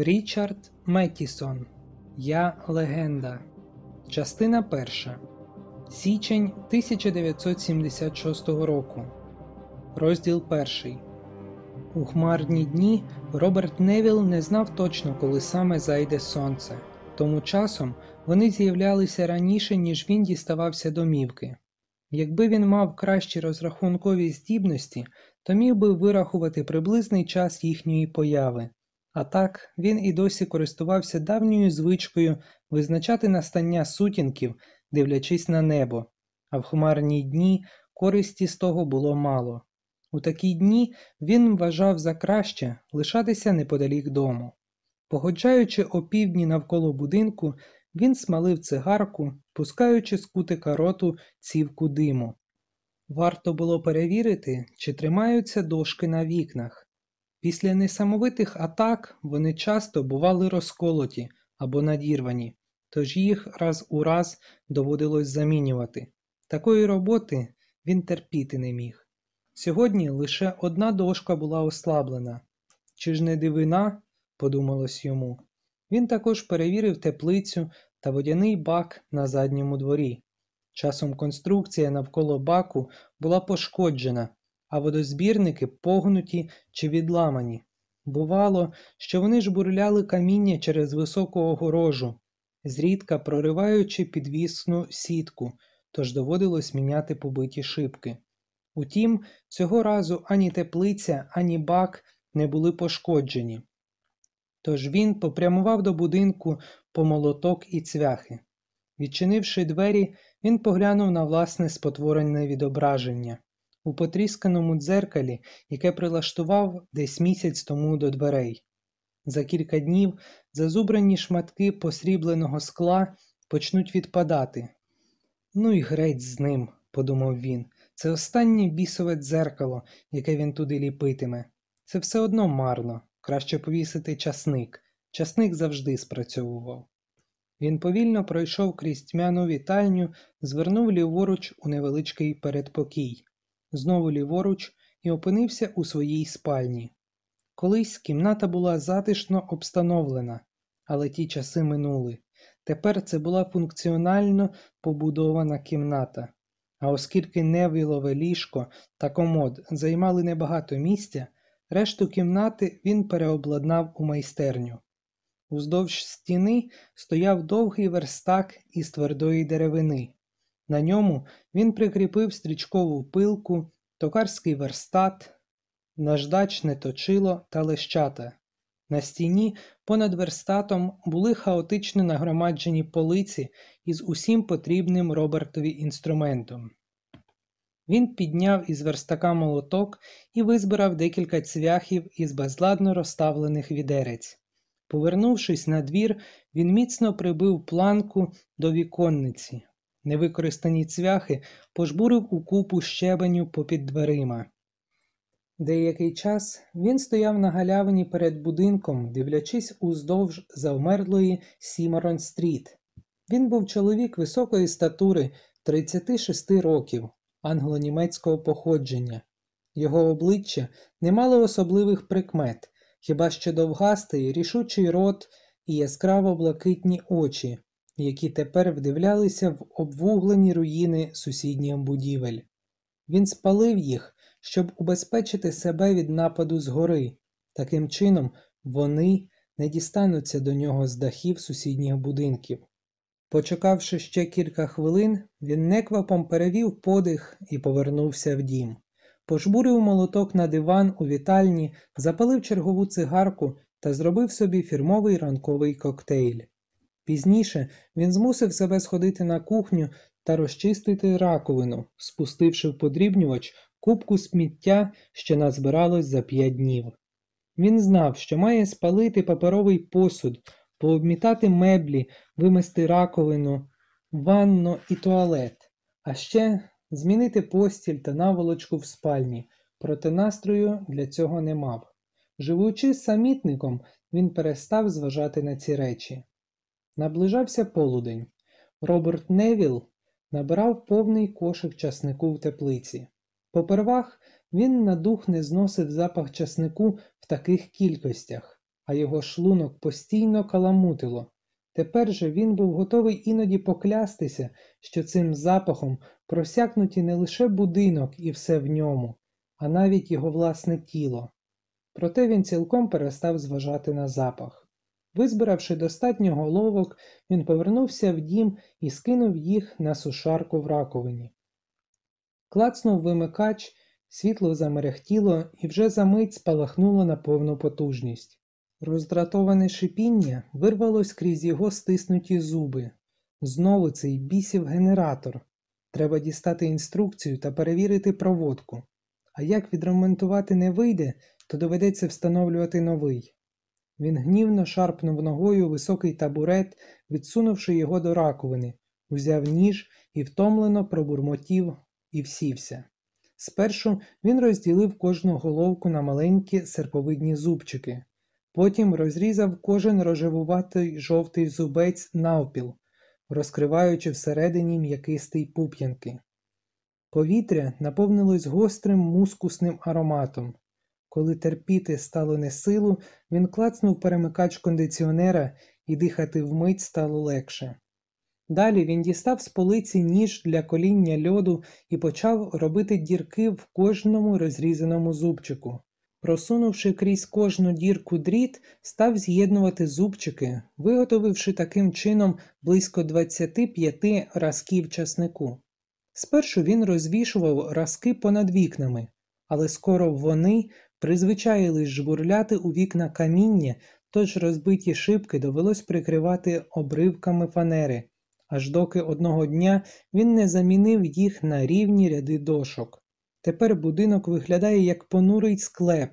Річард Меттісон Я легенда. Частина перша. Січень 1976 року. Розділ перший. У хмарні дні Роберт Невіл не знав точно, коли саме зайде сонце. Тому часом вони з'являлися раніше, ніж він діставався домівки. Якби він мав кращі розрахункові здібності, то міг би вирахувати приблизний час їхньої появи. А так, він і досі користувався давньою звичкою визначати настання сутінків, дивлячись на небо, а в хмарні дні користі з того було мало. У такі дні він вважав за краще лишатися неподалік дому. Погоджаючи опівдні навколо будинку, він смалив цигарку, пускаючи з кутика роту цівку диму. Варто було перевірити, чи тримаються дошки на вікнах. Після несамовитих атак вони часто бували розколоті або надірвані, тож їх раз у раз доводилось замінювати. Такої роботи він терпіти не міг. Сьогодні лише одна дошка була ослаблена. Чи ж не дивина, подумалось йому. Він також перевірив теплицю та водяний бак на задньому дворі. Часом конструкція навколо баку була пошкоджена, а водозбірники погнуті чи відламані. Бувало, що вони ж бурляли каміння через високу огорожу, зрідка прориваючи підвісну сітку, тож доводилось міняти побиті шибки. Утім, цього разу ані теплиця, ані бак не були пошкоджені. Тож він попрямував до будинку по молоток і цвяхи. Відчинивши двері, він поглянув на власне спотворене відображення у потрісканому дзеркалі, яке прилаштував десь місяць тому до дверей. За кілька днів зазубрані шматки посрібленого скла почнуть відпадати. Ну і грець з ним, подумав він, це останнє бісове дзеркало, яке він туди ліпитиме. Це все одно марно, краще повісити часник. Часник завжди спрацьовував. Він повільно пройшов крізь тьмяну вітальню, звернув ліворуч у невеличкий передпокій, знову ліворуч і опинився у своїй спальні. Колись кімната була затишно обстановлена, але ті часи минули. Тепер це була функціонально побудована кімната. А оскільки невілове ліжко та комод займали небагато місця, решту кімнати він переобладнав у майстерню. Уздовж стіни стояв довгий верстак із твердої деревини. На ньому він прикріпив стрічкову пилку, токарський верстат, наждачне точило та лещата. На стіні понад верстатом були хаотично нагромаджені полиці із усім потрібним Робертові інструментом. Він підняв із верстака молоток і визбирав декілька цвяхів із безладно розставлених відерець. Повернувшись на двір, він міцно прибив планку до віконниці. Невикористані цвяхи пожбурив у купу щебеню попід дверима. Деякий час він стояв на галявині перед будинком, дивлячись уздовж завмерлої Сімарон Стріт. Він був чоловік високої статури 36 років, англо-німецького походження. Його обличчя не мало особливих прикмет, хіба що довгастий, рішучий рот і яскраво блакитні очі, які тепер вдивлялися в обвуглені руїни сусідніх будівель. Він спалив їх, щоб убезпечити себе від нападу згори. Таким чином, вони не дістануться до нього з дахів сусідніх будинків. Почекавши ще кілька хвилин, він неквапом перевів подих і повернувся в дім. Пожбурив молоток на диван у вітальні, запалив чергову цигарку та зробив собі фірмовий ранковий коктейль. Пізніше він змусив себе сходити на кухню та розчистити раковину, спустивши в подрібнювач кубку сміття, що назбиралось за п'ять днів. Він знав, що має спалити паперовий посуд, пообмітати меблі, вимести раковину, ванну і туалет, а ще змінити постіль та наволочку в спальні, проте настрою для цього не мав. Живучи самітником, він перестав зважати на ці речі. Наближався полудень. Роберт Невіл набирав повний кошик часнику в теплиці. Попервах він на дух не зносив запах часнику в таких кількостях, а його шлунок постійно каламутило. Тепер же він був готовий іноді поклястися, що цим запахом просякнуті не лише будинок і все в ньому, а навіть його власне тіло. Проте він цілком перестав зважати на запах. Визбиравши достатньо головок, він повернувся в дім і скинув їх на сушарку в раковині. Клацнув вимикач, світло замерехтіло і вже за мить спалахнуло на повну потужність. Роздратоване шипіння вирвалось крізь його стиснуті зуби. Знову цей бісів генератор. Треба дістати інструкцію та перевірити проводку. А як відремонтувати не вийде, то доведеться встановлювати новий. Він гнівно шарпнув ногою високий табурет, відсунувши його до раковини, узяв ніж і втомлено пробурмотів і всівся. Спершу він розділив кожну головку на маленькі серповидні зубчики, потім розрізав кожен рожевуватий жовтий зубець навпіл, розкриваючи всередині м'якистий пуп'янки. Повітря наповнилось гострим мускусним ароматом. Коли терпіти стало несилу, він клацнув перемикач кондиціонера і дихати вмить стало легше. Далі він дістав з полиці ніж для коління льоду і почав робити дірки в кожному розрізаному зубчику. Просунувши крізь кожну дірку дріт, став з'єднувати зубчики, виготовивши таким чином близько 25 разків часнику. Спершу він розвішував разки понад вікнами, але скоро вони призвичаїлись жбурляти у вікна каміння, тож розбиті шибки довелось прикривати обривками фанери, аж доки одного дня він не замінив їх на рівні ряди дошок. Тепер будинок виглядає як понурий склеп,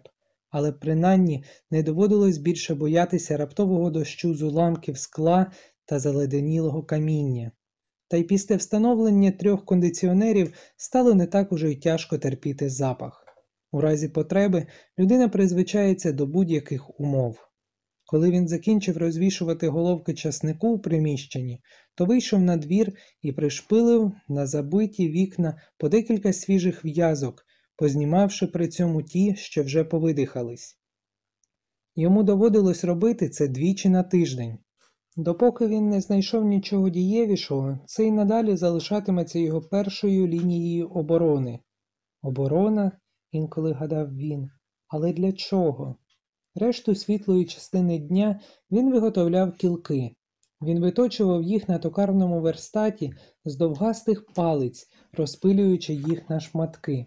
але принаймні не доводилось більше боятися раптового дощу з уламків скла та заледенілого каміння. Та й після встановлення трьох кондиціонерів стало не так уже й тяжко терпіти запах. У разі потреби людина призвичається до будь-яких умов. Коли він закінчив розвішувати головки часнику в приміщенні, то вийшов на двір і пришпилив на забиті вікна по декілька свіжих в'язок, познімавши при цьому ті, що вже повидихались. Йому доводилось робити це двічі на тиждень. Допоки він не знайшов нічого дієвішого, це й надалі залишатиметься його першою лінією оборони. Оборона, інколи гадав він, але для чого? Решту світлої частини дня він виготовляв кілки. Він виточував їх на токарному верстаті з довгастих палиць, розпилюючи їх на шматки.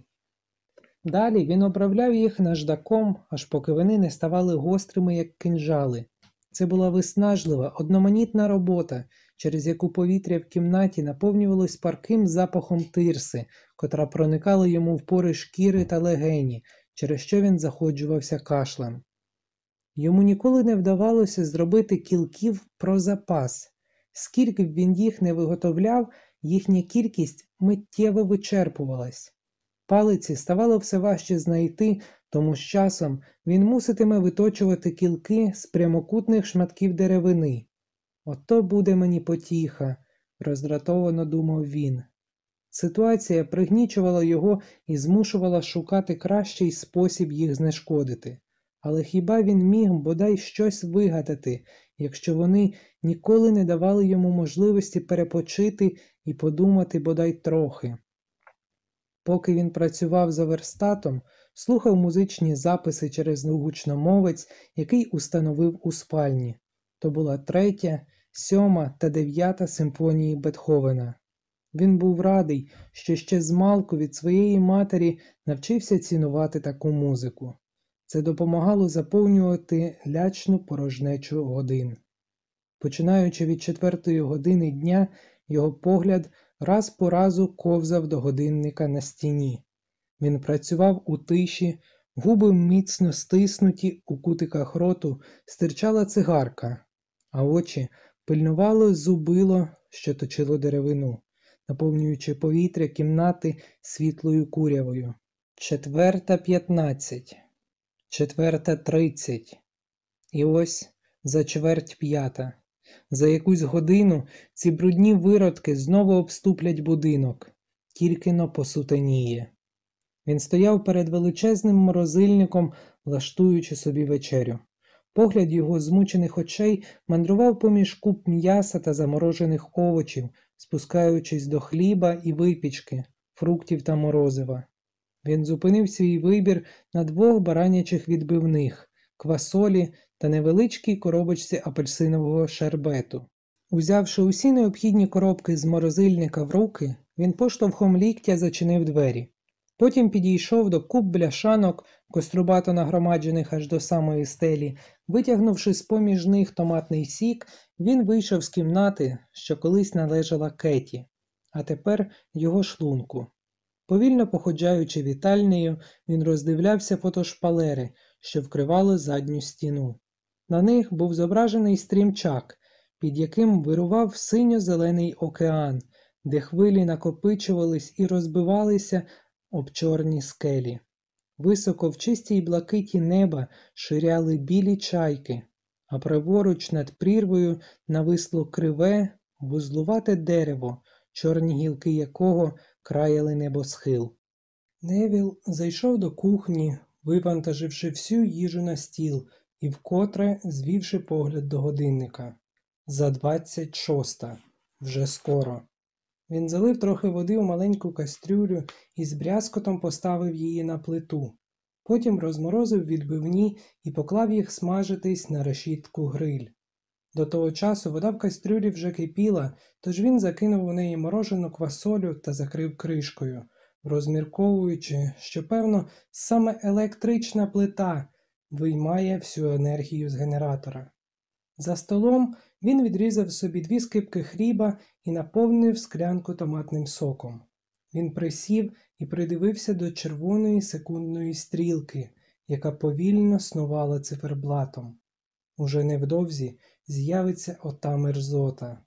Далі він обравляв їх наждаком, аж поки вони не ставали гострими, як кинжали. Це була виснажлива, одноманітна робота, через яку повітря в кімнаті наповнювалось парким запахом тирси, котра проникала йому в пори шкіри та легені, через що він заходжувався кашлем. Йому ніколи не вдавалося зробити кілків про запас. Скільки б він їх не виготовляв, їхня кількість миттєво вичерпувалась. Палиці ставало все важче знайти, тому з часом він муситиме виточувати кілки з прямокутних шматків деревини. Ото буде мені потіха, роздратовано думав він. Ситуація пригнічувала його і змушувала шукати кращий спосіб їх знешкодити. Але хіба він міг бодай щось вигадати, якщо вони ніколи не давали йому можливості перепочити і подумати бодай трохи? Поки він працював за верстатом, слухав музичні записи через гучномовець, який установив у спальні. То була третя, сьома та дев'ята симфонії Бетховена. Він був радий, що ще змалку від своєї матері навчився цінувати таку музику. Це допомагало заповнювати лячну порожнечу годин. Починаючи від четвертої години дня, його погляд раз по разу ковзав до годинника на стіні. Він працював у тиші, губи міцно стиснуті, у кутиках роту стирчала цигарка, а очі пильнувало зубило, що точило деревину, наповнюючи повітря кімнати світлою курявою. Четверта п'ятнадцять, четверта тридцять. І ось за чверть п'ята. За якусь годину ці брудні виродки знову обступлять будинок, тільки но посутеніє. Він стояв перед величезним морозильником, влаштуючи собі вечерю. Погляд його змучених очей мандрував поміж куб м'яса та заморожених овочів, спускаючись до хліба і випічки, фруктів та морозива. Він зупинив свій вибір на двох баранячих відбивних, квасолі та невеличкій коробочці апельсинового шербету. Узявши усі необхідні коробки з морозильника в руки, він поштовхом ліктя зачинив двері. Потім підійшов до куб бляшанок, кострубато нагромаджених аж до самої стелі. Витягнувши з поміж них томатний сік, він вийшов з кімнати, що колись належала Кеті, а тепер його шлунку. Повільно походжаючи вітальнею, він роздивлявся фотошпалери, що вкривали задню стіну. На них був зображений стрімчак, під яким вирував синьо-зелений океан, де хвилі накопичувались і розбивалися об чорні скелі. Високо в чистій блакиті неба ширяли білі чайки, а праворуч над прірвою нависло криве, вузлувате дерево, чорні гілки якого краяли небосхил. Невіл зайшов до кухні, вивантаживши всю їжу на стіл і вкотре звівши погляд до годинника. За двадцять шоста. Вже скоро. Він залив трохи води у маленьку кастрюлю і з брязкотом поставив її на плиту. Потім розморозив відбивні і поклав їх смажитись на решітку гриль. До того часу вода в кастрюлі вже кипіла, тож він закинув у неї морожену квасолю та закрив кришкою, розмірковуючи, що, певно, саме електрична плита виймає всю енергію з генератора. За столом він відрізав собі дві скипки хліба і наповнив склянку томатним соком. Він присів і придивився до червоної секундної стрілки, яка повільно снувала циферблатом. Уже невдовзі з'явиться ота мерзота.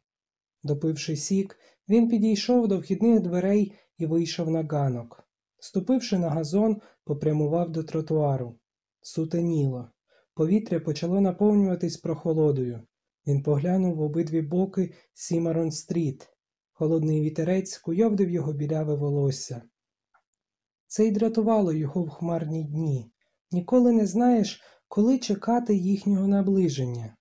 Допивши сік, він підійшов до вхідних дверей і вийшов на ганок. Ступивши на газон, попрямував до тротуару. Сутеніло. Повітря почало наповнюватись прохолодою. Він поглянув в обидві боки Сімарон Стріт. Холодний вітерець куйовдив його біляве волосся. Це й дратувало його в хмарні дні. Ніколи не знаєш, коли чекати їхнього наближення.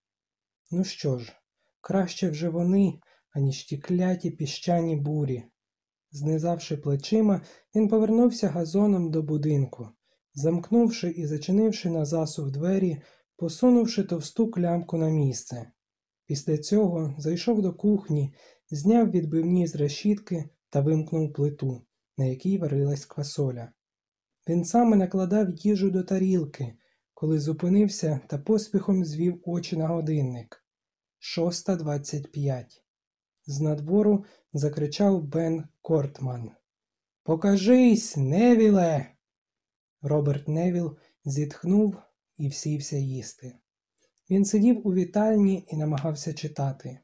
Ну що ж, краще вже вони, аніж ті кляті піщані бурі. Знизавши плечима, він повернувся газоном до будинку. Замкнувши і зачинивши на засув двері, посунувши товсту клямку на місце. Після цього зайшов до кухні, зняв відбивні з решітки та вимкнув плиту, на якій варилась квасоля. Він саме накладав їжу до тарілки, коли зупинився та поспіхом звів очі на годинник. Шоста двадцять п'ять. З надвору закричав Бен Кортман. Покажись, Невіле! Роберт Невіл зітхнув і всівся їсти. Він сидів у вітальні і намагався читати.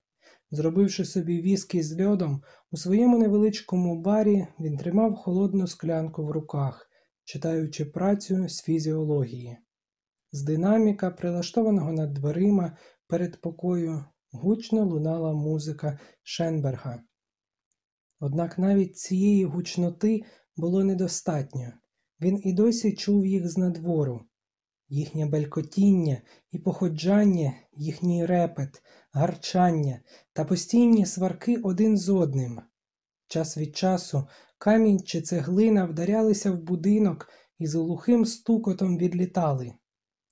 Зробивши собі віскі з льодом, у своєму невеличкому барі він тримав холодну склянку в руках, читаючи працю з фізіології. З динаміка, прилаштованого над дверима перед покою, гучно лунала музика Шенберга. Однак навіть цієї гучноти було недостатньо. Він і досі чув їх з надвору. Їхнє белькотіння і походжання, їхній репет, гарчання та постійні сварки один з одним. Час від часу камінь чи цеглина вдарялися в будинок і з глухим стукотом відлітали.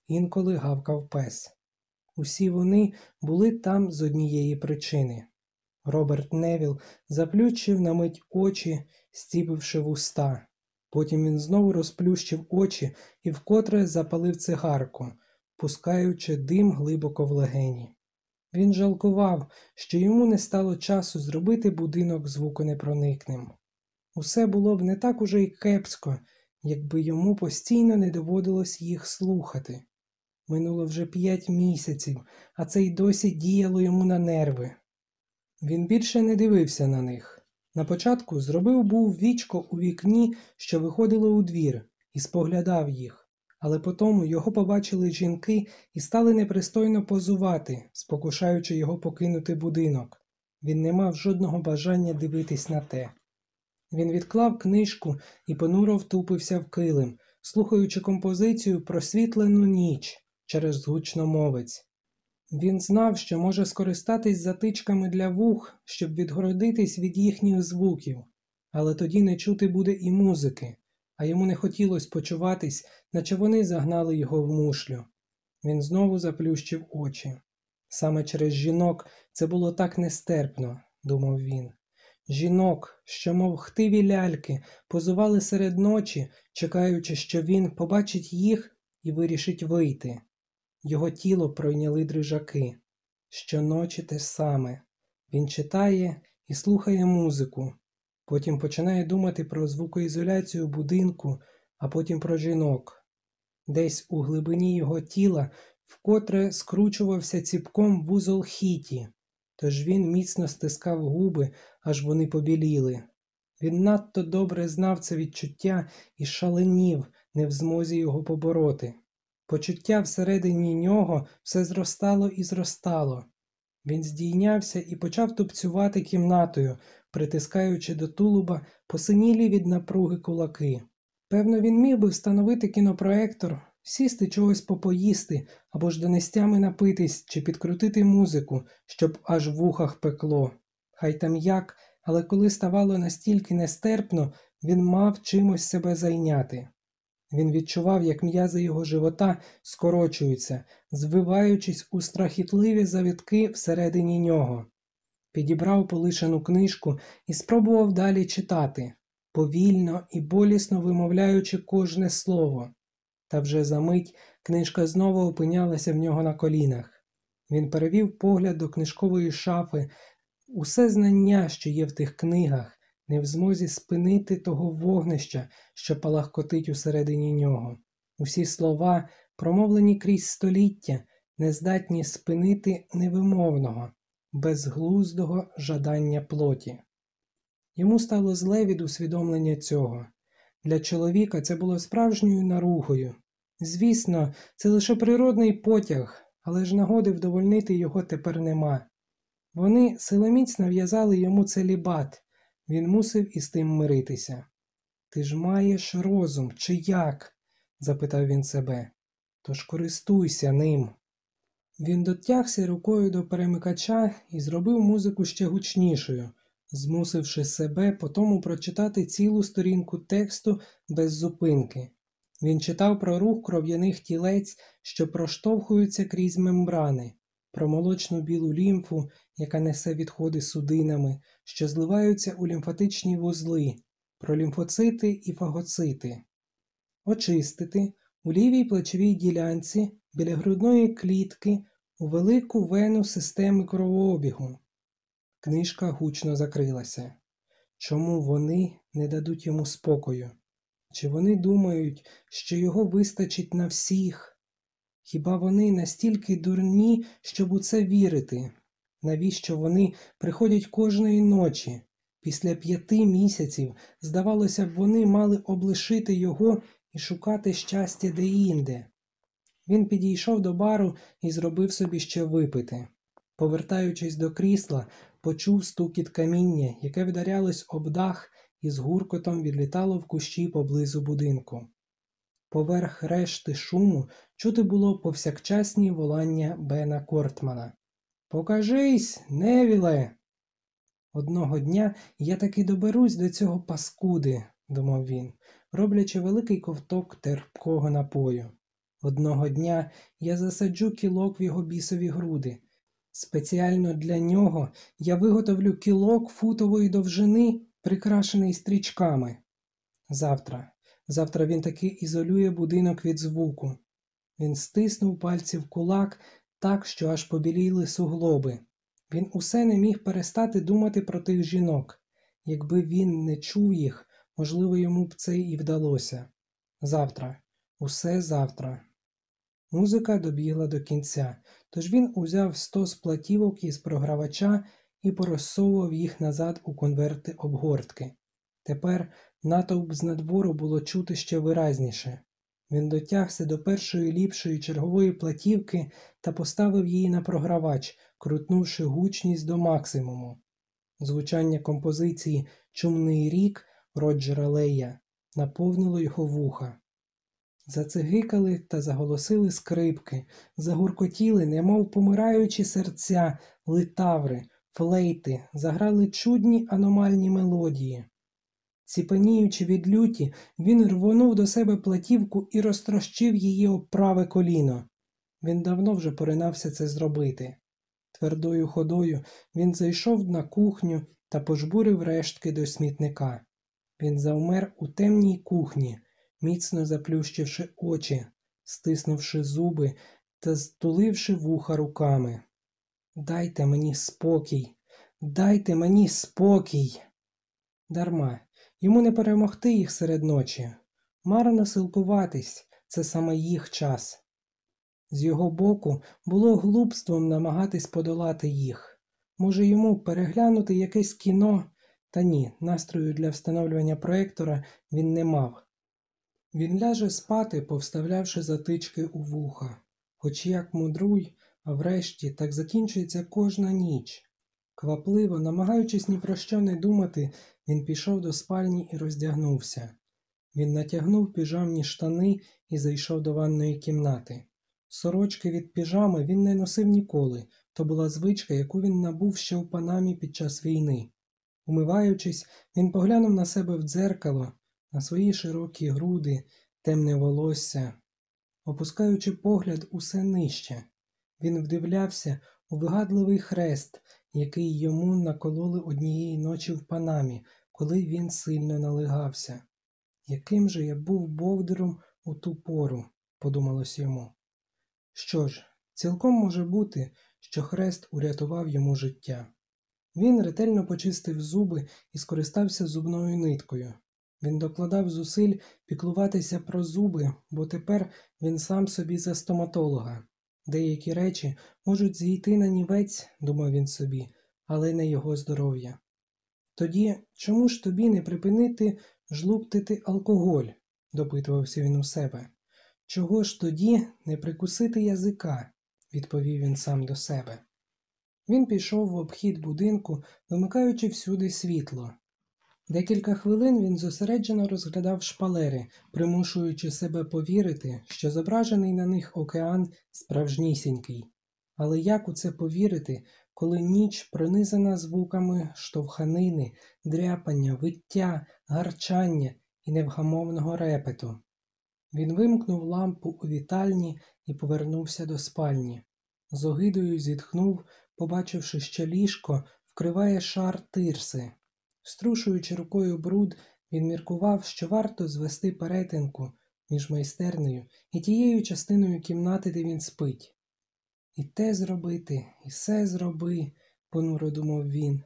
Інколи гавкав пес. Усі вони були там з однієї причини. Роберт Невіл заплющив на мить очі, стіпивши вуста. Потім він знову розплющив очі і вкотре запалив цигарку, пускаючи дим глибоко в легені. Він жалкував, що йому не стало часу зробити будинок звуконепроникним. Усе було б не так уже й кепсько, якби йому постійно не доводилось їх слухати. Минуло вже п'ять місяців, а це й досі діяло йому на нерви. Він більше не дивився на них. На початку зробив був вічко у вікні, що виходило у двір, і споглядав їх, але потому його побачили жінки і стали непристойно позувати, спокушаючи його покинути будинок. Він не мав жодного бажання дивитись на те. Він відклав книжку і понуро втупився в килим, слухаючи композицію просвітлену ніч, через гучномовець. Він знав, що може скористатись затичками для вух, щоб відгородитись від їхніх звуків, але тоді не чути буде і музики, а йому не хотілося почуватись, наче вони загнали його в мушлю. Він знову заплющив очі. Саме через жінок це було так нестерпно, думав він. Жінок, що, мов хтиві ляльки, позували серед ночі, чекаючи, що він побачить їх і вирішить вийти. Його тіло пройняли дрижаки. Щоночі те саме. Він читає і слухає музику, потім починає думати про звукоізоляцію будинку, а потім про жінок. Десь у глибині його тіла вкотре скручувався ціпком вузол хіті, тож він міцно стискав губи, аж вони побіліли. Він надто добре знав це відчуття і шаленів, не в змозі його побороти. Почуття всередині нього все зростало і зростало. Він здійнявся і почав тупцювати кімнатою, притискаючи до тулуба посинілі від напруги кулаки. Певно, він міг би встановити кінопроектор, сісти чогось попоїсти або ж донестями напитись чи підкрутити музику, щоб аж в ухах пекло. Хай там як, але коли ставало настільки нестерпно, він мав чимось себе зайняти. Він відчував, як м'язи його живота скорочуються, звиваючись у страхітливі завітки всередині нього. Підібрав полишену книжку і спробував далі читати, повільно і болісно вимовляючи кожне слово. Та вже за мить книжка знову опинялася в нього на колінах. Він перевів погляд до книжкової шафи, усе знання, що є в тих книгах, не в змозі спинити того вогнища, що палахкотить усередині нього. Усі слова, промовлені крізь століття, не здатні спинити невимовного, безглуздого жадання плоті. Йому стало зле від усвідомлення цього. Для чоловіка це було справжньою наругою. Звісно, це лише природний потяг, але ж нагоди вдовольнити його тепер нема. Вони силоміць нав'язали йому целібат, він мусив із тим миритися. Ти ж маєш розум, чи як? запитав він себе. Тож користуйся ним. Він дотягся рукою до перемикача і зробив музику ще гучнішою, змусивши себе потому прочитати цілу сторінку тексту без зупинки. Він читав про рух кров'яних тілець, що проштовхуються крізь мембрани, про молочну білу лімфу, яка несе відходи судинами, що зливаються у лімфатичні вузли, про лімфоцити і фагоцити, очистити у лівій плечовій ділянці біля грудної клітки у велику вену системи кровообігу. Книжка гучно закрилася. Чому вони не дадуть йому спокою? Чи вони думають, що його вистачить на всіх? Хіба вони настільки дурні, щоб у це вірити? Навіщо вони приходять кожної ночі? Після п'яти місяців, здавалося б, вони мали облишити його і шукати щастя деінде. Він підійшов до бару і зробив собі ще випити. Повертаючись до крісла, почув стукіт каміння, яке вдарялось об дах і з гуркотом відлітало в кущі поблизу будинку. Поверх решти шуму чути було повсякчасні волання Бена Кортмана. Покажись, невіле. Одного дня я таки доберусь до цього паскуди, думав він, роблячи великий ковток терпкого напою. Одного дня я засаджу кілок в його бісові груди. Спеціально для нього я виготовлю кілок футової довжини, прикрашений стрічками. Завтра, завтра він таки ізолює будинок від звуку. Він стиснув пальці в кулак так, що аж побіліли суглоби. Він усе не міг перестати думати про тих жінок. Якби він не чув їх, можливо, йому б це і вдалося. Завтра, усе завтра. Музика добігла до кінця, тож він узяв стос платівок із програвача і порозсовував їх назад у конверти обгортки. Тепер натовп з надвору було чути ще виразніше. Він дотягся до першої ліпшої чергової платівки та поставив її на програвач, крутнувши гучність до максимуму. Звучання композиції Чумний рік Роджера Лея наповнило його вуха. Зацигикали та заголосили скрипки, загуркотіли, немов помираючі серця, литаври, флейти, заграли чудні аномальні мелодії. Ціпеніючи від люті, він рвонув до себе платівку і розтрощив її об праве коліно. Він давно вже поринався це зробити. Твердою ходою він зайшов на кухню та пожбурив рештки до смітника. Він завмер у темній кухні, міцно заплющивши очі, стиснувши зуби та стуливши вуха руками. Дайте мені спокій, дайте мені спокій. Дарма, йому не перемогти їх серед ночі. Марно силкуватись це саме їх час. З його боку було глупством намагатись подолати їх. Може йому переглянути якесь кіно, та ні, настрою для встановлювання проектора він не мав. Він ляже спати, повставлявши затички у вуха, хоч як мудруй, а врешті так закінчується кожна ніч. Квапливо, намагаючись ні про що не думати, він пішов до спальні і роздягнувся. Він натягнув піжамні штани і зайшов до ванної кімнати. Сорочки від піжами він не носив ніколи, то була звичка, яку він набув ще у панамі під час війни. Умиваючись, він поглянув на себе в дзеркало, на свої широкі груди, темне волосся, опускаючи погляд усе нижче. Він вдивлявся у вигадливий хрест, який йому накололи однієї ночі в панамі, коли він сильно налигався. Яким же я був бовдером у ту пору, подумалось йому. Що ж, цілком може бути, що хрест урятував йому життя. Він ретельно почистив зуби і скористався зубною ниткою. Він докладав зусиль піклуватися про зуби, бо тепер він сам собі за стоматолога. Деякі речі можуть зійти на нівець, думав він собі, але не його здоров'я. Тоді чому ж тобі не припинити жлуктити алкоголь? допитувався він у себе. Чого ж тоді не прикусити язика? відповів він сам до себе. Він пішов в обхід будинку, вимикаючи всюди світло. Декілька хвилин він зосереджено розглядав шпалери, примушуючи себе повірити, що зображений на них океан справжнісінький. Але як у це повірити, коли ніч пронизана звуками штовханини, дряпання, виття, гарчання і невгамовного репету? Він вимкнув лампу у вітальні і повернувся до спальні. З огидою зітхнув, побачивши, що ліжко вкриває шар тирси. Струшуючи рукою бруд, він міркував, що варто звести перетинку між майстернею і тією частиною кімнати, де він спить. І те зробити, і все зроби, понуро думав він.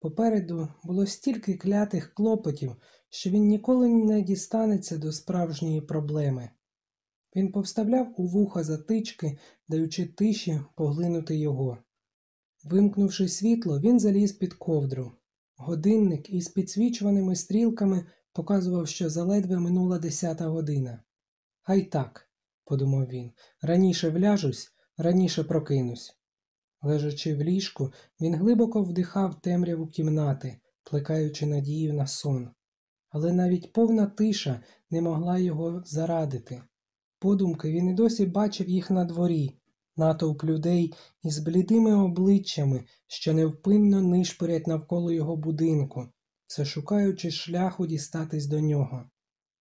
Попереду було стільки клятих клопотів, що він ніколи не дістанеться до справжньої проблеми. Він повставляв у вуха затички, даючи тиші поглинути його. Вимкнувши світло, він заліз під ковдру. Годинник із підсвічуваними стрілками показував, що заледве минула десята година. Хай так, подумав він, раніше вляжусь, раніше прокинусь. Лежачи в ліжку, він глибоко вдихав темряву кімнати, плекаючи надію на сон. Але навіть повна тиша не могла його зарадити. Подумки він і досі бачив їх на дворі, натовп людей із блідими обличчями, що невпинно нишпорять навколо його будинку, все шукаючи шляху дістатись до нього.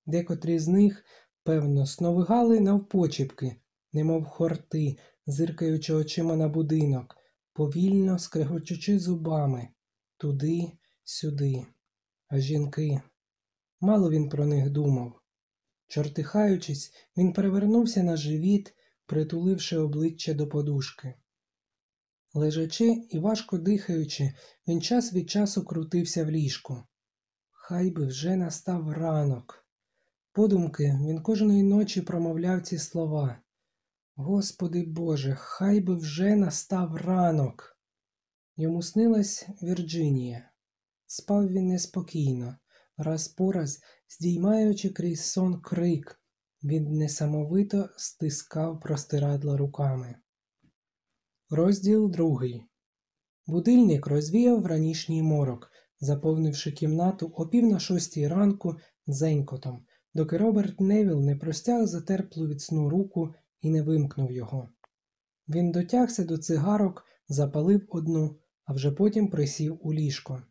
Декотрі з них, певно, сновигали навпочіпки, немов хорти, зиркаючи очима на будинок, повільно скрегочучи зубами туди, сюди. А жінки. Мало він про них думав. Чортихаючись, він перевернувся на живіт притуливши обличчя до подушки. Лежачи і важко дихаючи, він час від часу крутився в ліжку. Хай би вже настав ранок. Подумки він кожної ночі промовляв ці слова. Господи Боже, хай би вже настав ранок. Йому снилась Вірджинія. Спав він неспокійно, раз по раз здіймаючи крізь сон крик, він несамовито стискав простирадла руками. Розділ другий. Будильник розвіяв ранішній морок, заповнивши кімнату о пів на шостій ранку дзенькотом, доки Роберт Невіл не простяг затерплу від сну руку і не вимкнув його. Він дотягся до цигарок, запалив одну, а вже потім присів у ліжко.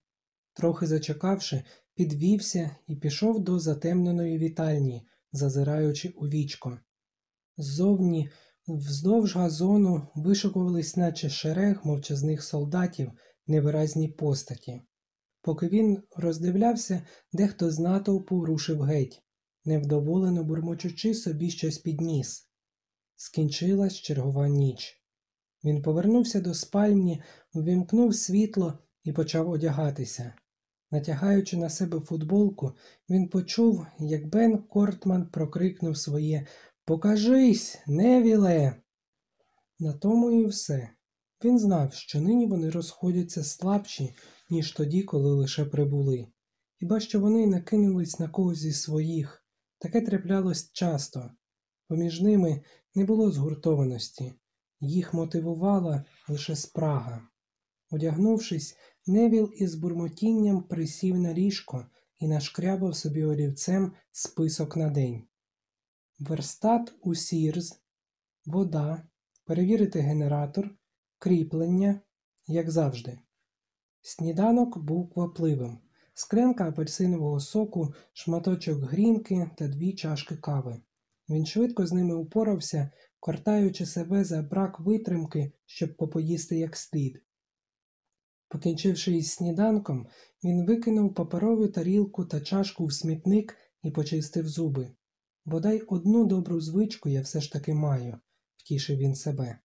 Трохи зачекавши, підвівся і пішов до затемненої вітальні, зазираючи у вічко. Ззовні, вздовж газону, вишикувались, наче шерег мовчазних солдатів, невиразні постаті. Поки він роздивлявся, дехто з натовпу рушив геть, невдоволено бурмочучи собі щось під ніс. Скінчилась чергова ніч. Він повернувся до спальні, увімкнув світло і почав одягатися. Натягаючи на себе футболку, він почув, як Бен Кортман прокрикнув своє Покажись, невіле. На тому і все. Він знав, що нині вони розходяться слабші, ніж тоді, коли лише прибули. Хіба що вони накинулись на когось зі своїх. Таке траплялось часто. Поміж ними не було згуртованості, їх мотивувала лише спрага. Одягнувшись, Невіл із бурмотінням присів на ліжко і нашкрябав собі олівцем список на день. Верстат у Сірз, вода, перевірити генератор, кріплення, як завжди. Сніданок був квапливим, склянка апельсинового соку, шматочок грінки та дві чашки кави. Він швидко з ними упорався, кортаючи себе за брак витримки, щоб попоїсти як слід. Покінчивши із сніданком, він викинув паперову тарілку та чашку в смітник і почистив зуби. Бодай одну добру звичку я все ж таки маю, втішив він себе.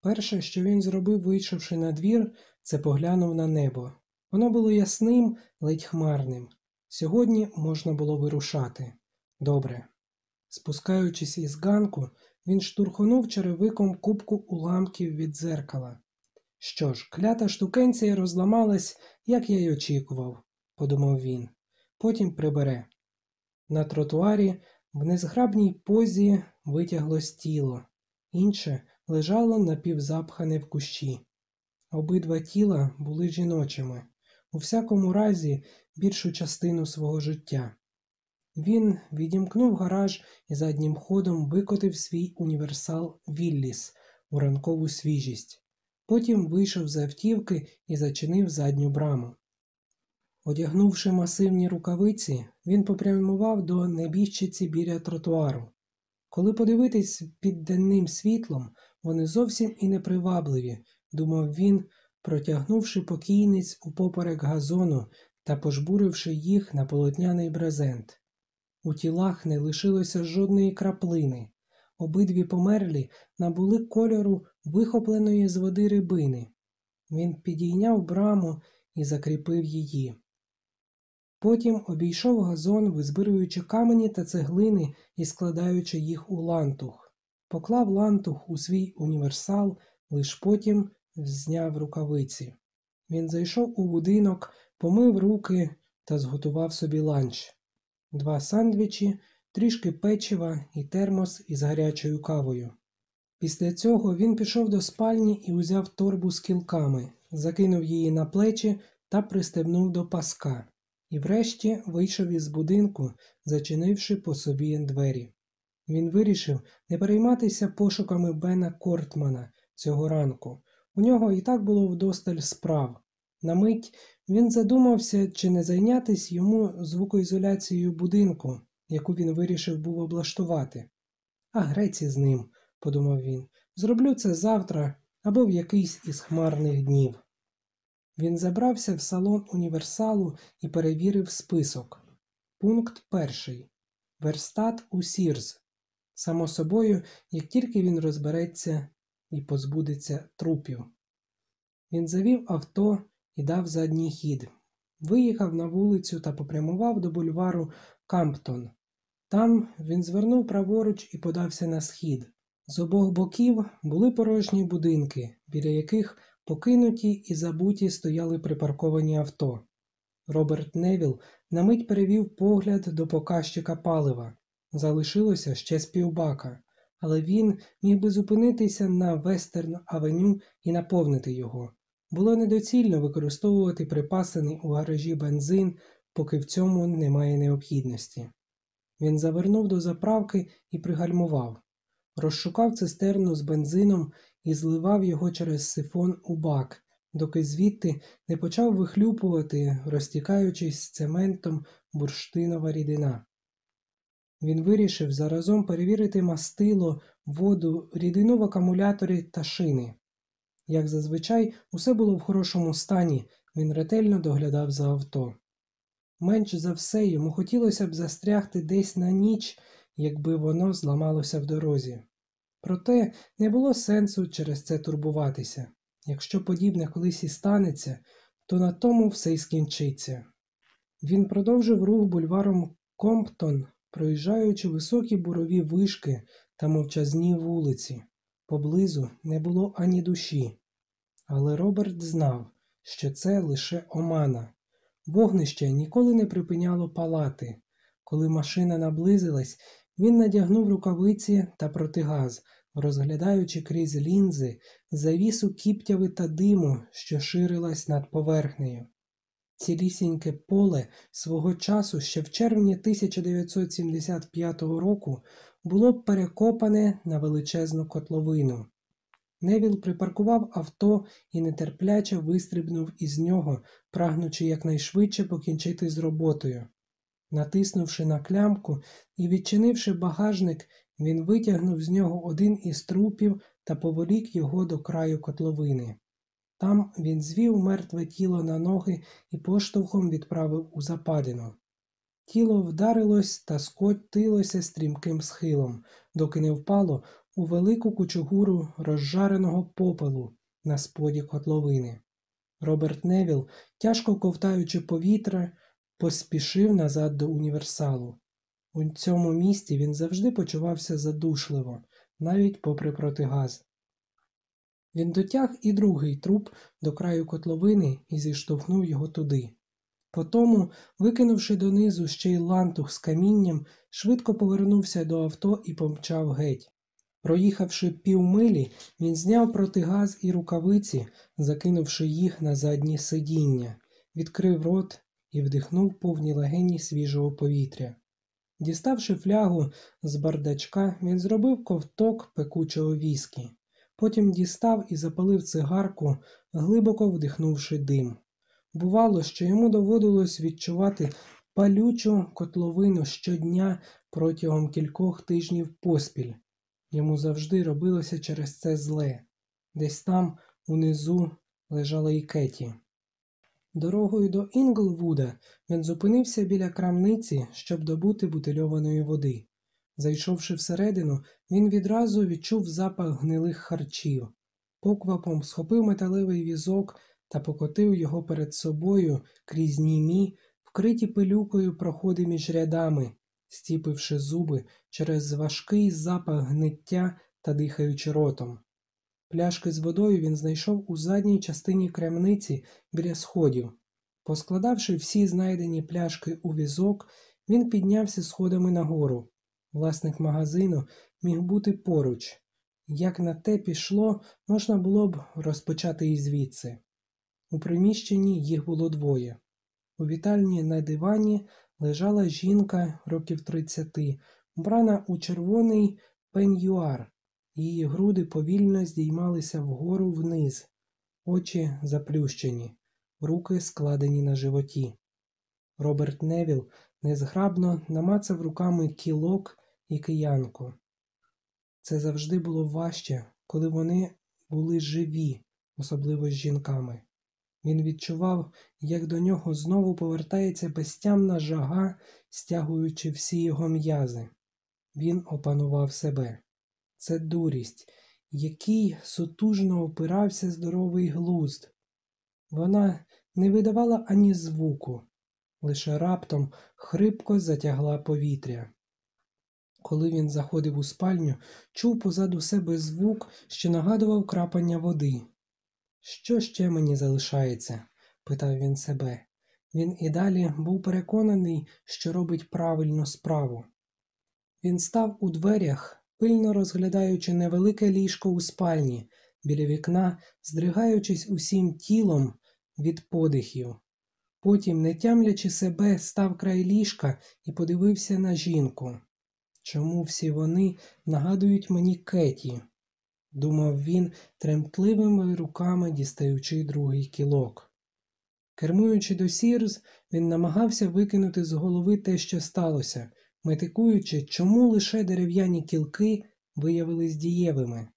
Перше, що він зробив, вийшовши на двір, це поглянув на небо. Воно було ясним, ледь хмарним. Сьогодні можна було вирушати. Добре. Спускаючись із ганку, він штурхонув черевиком кубку уламків від дзеркала. Що ж, клята штукенція розламалась, як я й очікував, подумав він. Потім прибере. На тротуарі в незграбній позі витяглось тіло, інше лежало напівзапхане в кущі. Обидва тіла були жіночими, у всякому разі, більшу частину свого життя. Він відімкнув гараж і заднім ходом викотив свій універсал Вілліс у ранкову свіжість. Потім вийшов з автівки і зачинив задню браму. Одягнувши масивні рукавиці, він попрямував до небіжчиці біля тротуару. Коли подивитись під денним світлом, вони зовсім і непривабливі, думав він, протягнувши покійниць упоперек газону та пожбуривши їх на полотняний брезент. У тілах не лишилося жодної краплини. Обидві померлі набули кольору вихопленої з води рибини. Він підійняв браму і закріпив її. Потім обійшов газон, визбируючи камені та цеглини і складаючи їх у лантух. Поклав лантух у свій універсал, лиш потім зняв рукавиці. Він зайшов у будинок, помив руки та зготував собі ланч, два сандвічі, трішки печива і термос із гарячою кавою. Після цього він пішов до спальні і узяв торбу з кілками, закинув її на плечі та пристебнув до паска, і врешті вийшов із будинку, зачинивши по собі двері. Він вирішив не перейматися пошуками Бена Кортмана цього ранку. У нього і так було вдосталь справ. На мить він задумався, чи не зайнятись йому звукоізоляцією будинку, яку він вирішив був облаштувати. А греці з ним, подумав він, зроблю це завтра або в якийсь із хмарних днів. Він забрався в салон універсалу і перевірив список. Пункт перший. Верстат у Сірз. Само собою, як тільки він розбереться і позбудеться трупів. Він завів авто і дав задній хід. Виїхав на вулицю та попрямував до бульвару Камптон. Там він звернув праворуч і подався на схід. З обох боків були порожні будинки, біля яких покинуті і забуті стояли припарковані авто. Роберт Невіл на мить перевів погляд до показчика палива. Залишилося ще з півбака, але він міг би зупинитися на Вестерн Авеню і наповнити його. Було недоцільно використовувати припасений у гаражі бензин, поки в цьому немає необхідності. Він завернув до заправки і пригальмував. Розшукав цистерну з бензином і зливав його через сифон у бак, доки звідти не почав вихлюпувати, розтікаючись з цементом бурштинова рідина. Він вирішив заразом перевірити мастило, воду, рідину в акумуляторі та шини. Як зазвичай, усе було в хорошому стані, він ретельно доглядав за авто. Менш за все йому хотілося б застрягти десь на ніч, якби воно зламалося в дорозі. Проте не було сенсу через це турбуватися. Якщо подібне колись і станеться, то на тому все й скінчиться. Він продовжив рух бульваром Комптон, проїжджаючи високі бурові вишки та мовчазні вулиці. Поблизу не було ані душі. Але Роберт знав, що це лише омана. Вогнище ніколи не припиняло палати. Коли машина наблизилась, він надягнув рукавиці та протигаз, розглядаючи крізь лінзи завісу кіптяви та диму, що ширилась над поверхнею. Цілісіньке поле свого часу ще в червні 1975 року було перекопане на величезну котловину. Невіл припаркував авто і нетерпляче вистрибнув із нього, прагнучи якнайшвидше покінчити з роботою. Натиснувши на клямку і відчинивши багажник, він витягнув з нього один із трупів та поволік його до краю котловини. Там він звів мертве тіло на ноги і поштовхом відправив у западину. Тіло вдарилось та скотилося стрімким схилом, доки не впало у велику кучугуру розжареного попелу на споді котловини. Роберт Невіл, тяжко ковтаючи повітря, поспішив назад до універсалу. У цьому місті він завжди почувався задушливо, навіть попри протигаз. Він дотяг і другий труп до краю котловини і зіштовхнув його туди. Потому, викинувши донизу ще й лантух з камінням, швидко повернувся до авто і помчав геть. Проїхавши півмилі, він зняв протигаз і рукавиці, закинувши їх на заднє сидіння, відкрив рот і вдихнув повні легені свіжого повітря. Діставши флягу з бардачка, він зробив ковток пекучого віскі. Потім дістав і запалив цигарку, глибоко вдихнувши дим. Бувало, що йому доводилось відчувати палючу котловину щодня протягом кількох тижнів поспіль. Йому завжди робилося через це зле. Десь там, унизу, лежала і Кеті. Дорогою до Інглвуда він зупинився біля крамниці, щоб добути бутильованої води. Зайшовши всередину, він відразу відчув запах гнилих харчів. Поквапом схопив металевий візок та покотив його перед собою крізь німі, вкриті пилюкою проходи між рядами, стіпивши зуби через важкий запах гниття та дихаючи ротом. Пляшки з водою він знайшов у задній частині кремниці біля сходів. Поскладавши всі знайдені пляшки у візок, він піднявся сходами нагору. Власник магазину міг бути поруч. Як на те пішло, можна було б розпочати і звідси. У приміщенні їх було двоє. У вітальні на дивані лежала жінка років тридцяти, вбрана у червоний пеньюар. Її груди повільно здіймалися вгору вниз, очі заплющені, руки складені на животі. Роберт Невіл незграбно намацав руками кілок і киянку. Це завжди було важче, коли вони були живі, особливо з жінками. Він відчував, як до нього знову повертається безтямна жага, стягуючи всі його м'язи. Він опанував себе. Це дурість, який сутужно опирався здоровий глузд. Вона не видавала ані звуку, лише раптом хрипко затягла повітря. Коли він заходив у спальню, чув позаду себе звук, що нагадував крапання води. Що ще мені залишається? питав він себе. Він і далі був переконаний, що робить правильну справу. Він став у дверях, пильно розглядаючи невелике ліжко у спальні, біля вікна, здригаючись усім тілом від подихів. Потім, не тямлячи себе, став край ліжка і подивився на жінку. Чому всі вони нагадують мені Кеті? Думав він, тремтливими руками дістаючи другий кілок. Кермуючи до Сірз, він намагався викинути з голови те, що сталося, метикуючи, чому лише дерев'яні кілки виявились дієвими.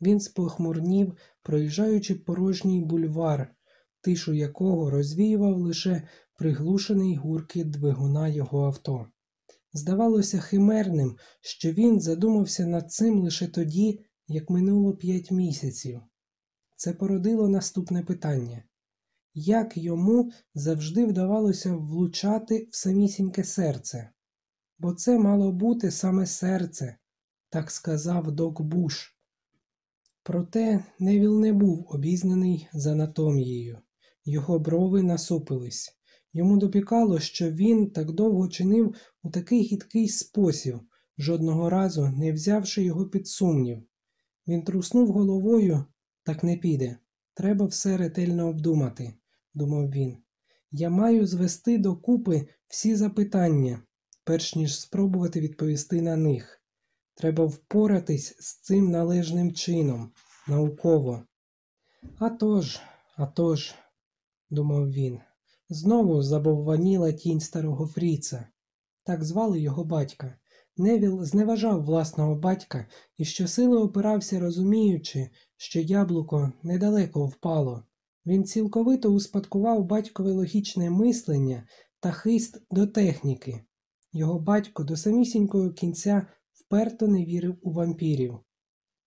Він спохмурнів, проїжджаючи порожній бульвар, тишу якого розвіював лише приглушений гуркіт двигуна його авто. Здавалося химерним, що він задумався над цим лише тоді, як минуло п'ять місяців. Це породило наступне питання як йому завжди вдавалося влучати в самісіньке серце? Бо це мало бути саме серце, так сказав Док Буш. Проте Невіл не був обізнаний з анатомією, його брови насупились. Йому допікало, що він так довго чинив у такий гідкий спосіб, жодного разу не взявши його під сумнів. Він труснув головою, так не піде. Треба все ретельно обдумати, думав він. Я маю звести докупи всі запитання, перш ніж спробувати відповісти на них. Треба впоратись з цим належним чином, науково. «А тож, а тож», – думав він, знову забовваніла тінь старого Фріца. Так звали його батька. Невіл зневажав власного батька і щосили опирався, розуміючи, що яблуко недалеко впало. Він цілковито успадкував батькове логічне мислення та хист до техніки. Його батько до самісінького кінця вперто не вірив у вампірів.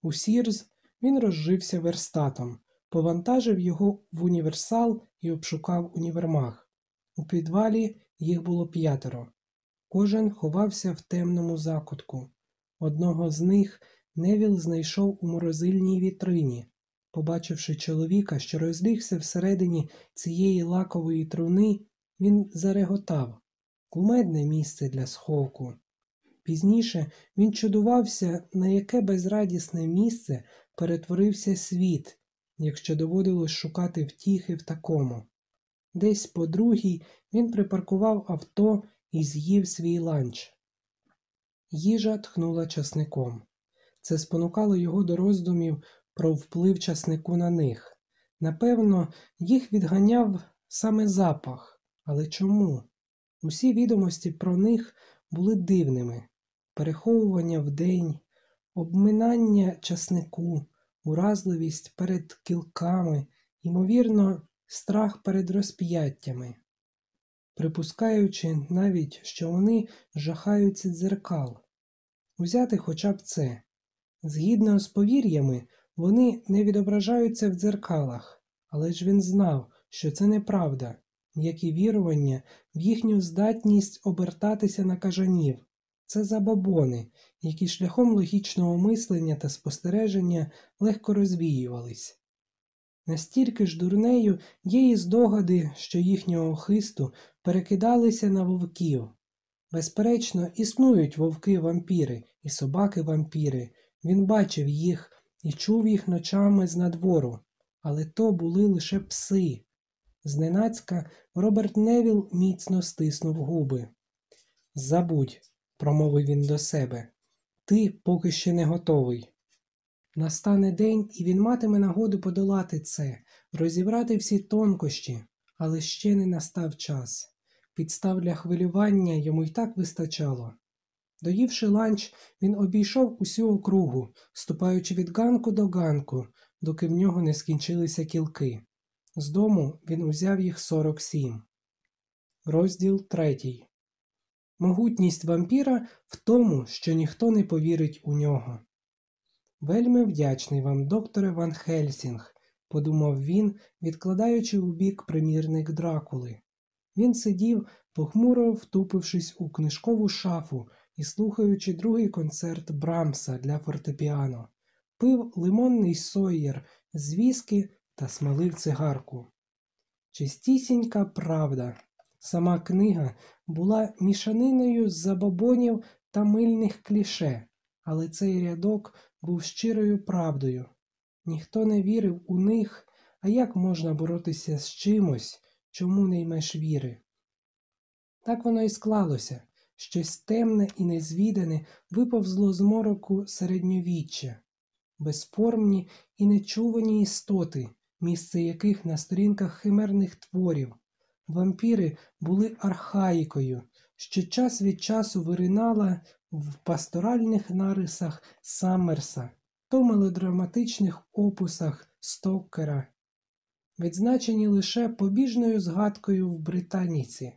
У Сірз він розжився верстатом, повантажив його в універсал і обшукав універмаг. У підвалі їх було п'ятеро. Кожен ховався в темному закутку. Одного з них Невіл знайшов у морозильній вітрині. Побачивши чоловіка, що розлігся всередині цієї лакової труни, він зареготав кумедне місце для сховку. Пізніше він чудувався, на яке безрадісне місце перетворився світ, якщо доводилось шукати втіхи в такому. Десь по другій він припаркував авто і з'їв свій ланч. Їжа тхнула часником. Це спонукало його до роздумів про вплив часнику на них. Напевно, їх відганяв саме запах. Але чому? Усі відомості про них були дивними переховування вдень, обминання часнику, уразливість перед кілками, ймовірно, страх перед розп'яттями, припускаючи навіть, що вони жахаються дзеркал. Узяти хоча б це. Згідно з повір'ями, вони не відображаються в дзеркалах, але ж він знав, що це неправда, як і вірування в їхню здатність обертатися на кажанів. Це забобони, які шляхом логічного мислення та спостереження легко розвіювались. Настільки ж дурнею є і здогади, що їхнього хисту перекидалися на вовків. Безперечно, існують вовки-вампіри і собаки-вампіри. Він бачив їх і чув їх ночами з надвору, але то були лише пси. Зненацька Роберт Невіл міцно стиснув губи. Забудь, промовив він до себе, ти поки ще не готовий. Настане день, і він матиме нагоду подолати це, розібрати всі тонкощі, але ще не настав час. Підстав для хвилювання йому й так вистачало. Доївши ланч, він обійшов усю округу, ступаючи від ганку до ганку, доки в нього не скінчилися кілки. З дому він узяв їх 47. Розділ третій. Могутність вампіра в тому, що ніхто не повірить у нього. Вельми вдячний вам, докторе Ван Хельсінг, подумав він, відкладаючи у бік примірник дракули. Він сидів, похмуро втупившись у книжкову шафу і слухаючи другий концерт Брамса для фортепіано, пив лимонний сойєр з віскі та смалив цигарку. Чистісінька правда. Сама книга була мішаниною забобонів та мильних кліше, але цей рядок був щирою правдою. Ніхто не вірив у них, а як можна боротися з чимось, чому не ймеш віри? Так воно і склалося. Щось темне і незвідане виповзло з мороку середньовіччя, безформні і нечувані істоти, місце яких на сторінках химерних творів. Вампіри були архаїкою, що час від часу виринала в пасторальних нарисах Саммерса, то мелодраматичних опусах Стоккера, відзначені лише побіжною згадкою в Британіці.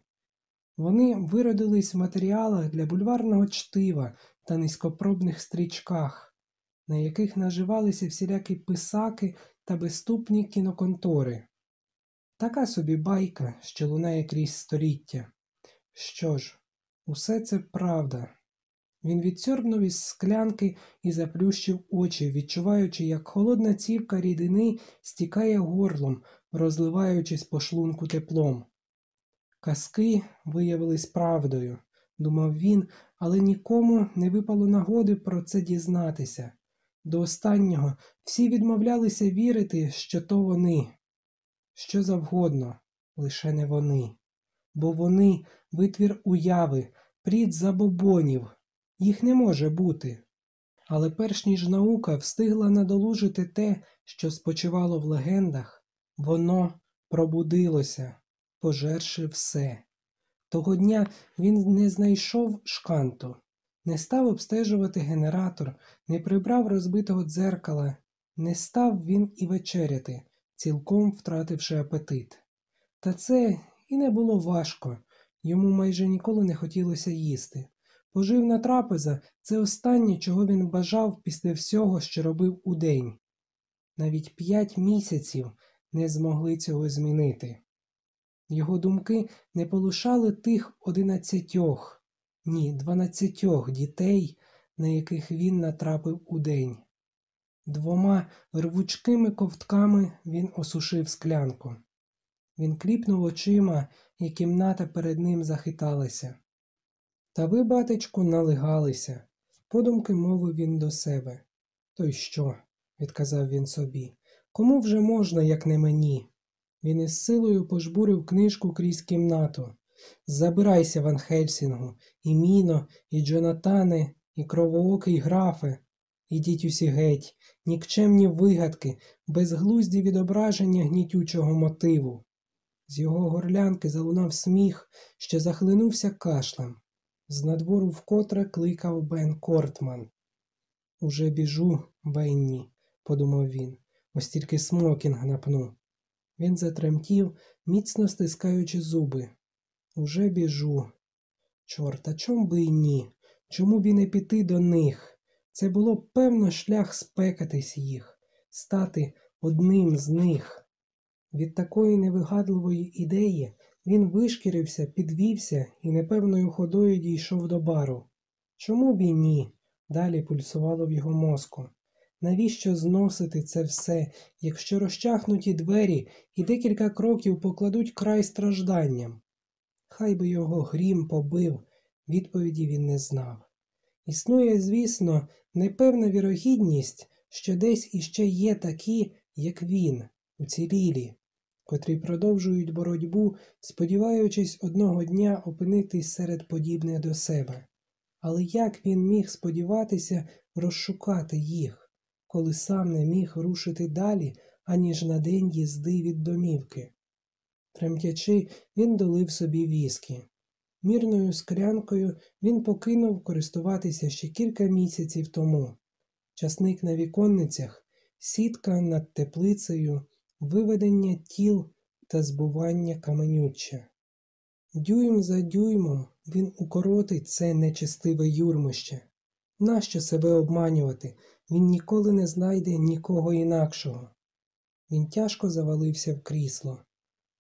Вони виродились в матеріалах для бульварного чтива та низькопробних стрічках, на яких наживалися всілякі писаки та безступні кіноконтори. Така собі байка, що лунає крізь століття. Що ж, усе це правда. Він відсьорбнув із склянки і заплющив очі, відчуваючи, як холодна цівка рідини стікає горлом, розливаючись по шлунку теплом. Казки виявились правдою, думав він, але нікому не випало нагоди про це дізнатися. До останнього всі відмовлялися вірити, що то вони, що завгодно, лише не вони, бо вони витвір уяви, плід забобонів, їх не може бути. Але перш ніж наука встигла надолужити те, що спочивало в легендах, воно пробудилося, пожерши все. Того дня він не знайшов шканту, не став обстежувати генератор, не прибрав розбитого дзеркала, не став він і вечеряти, цілком втративши апетит. Та це і не було важко, йому майже ніколи не хотілося їсти. Поживна трапеза це останнє, чого він бажав після всього, що робив удень. Навіть п'ять місяців не змогли цього змінити. Його думки не полишали тих одинадцятьох, ні, дванадцятьох дітей, на яких він натрапив удень. Двома рвучкими ковтками він осушив склянку. Він кліпнув очима, і кімната перед ним захиталася. Та ви, батечку, налигалися, подумки мовив він до себе. То й що? відказав він собі. Кому вже можна, як не мені? Він із силою пожбурив книжку крізь кімнату. Забирайся, Ван Хельсінгу, і Міно, і Джонатане, і кровоокий графе. Ідіть усі геть, нікчемні вигадки, безглузді відображення гнітючого мотиву. З його горлянки залунав сміх, що захлинувся кашлем. З надвору вкотре кликав Бен Кортман. Уже біжу, Бенні, подумав він, ось тільки смокінг напну. Він затремтів, міцно стискаючи зуби. Уже біжу. Чорт, а чом би й ні? Чому б і не піти до них? Це було певно шлях спекатись їх, стати одним з них. Від такої невигадливої ідеї він вишкірився, підвівся і непевною ходою дійшов до бару. Чому б і ні? Далі пульсувало в його мозку. Навіщо зносити це все, якщо розчахнуті двері і декілька кроків покладуть край стражданням? Хай би його грім побив, відповіді він не знав. Існує, звісно, непевна вірогідність, що десь іще є такі, як він, уцілілі, котрі продовжують боротьбу, сподіваючись одного дня опинитись серед подібних до себе. Але як він міг сподіватися розшукати їх, коли сам не міг рушити далі, аніж на день їзди від домівки? Тремтячи, він долив собі віскі. Мірною склянкою він покинув користуватися ще кілька місяців тому. Часник на віконницях, сітка над теплицею, виведення тіл та збування каменюччя. Дюйм за дюймом він укоротить це нечестиве юрмище. Нащо себе обманювати? Він ніколи не знайде нікого інакшого. Він тяжко завалився в крісло.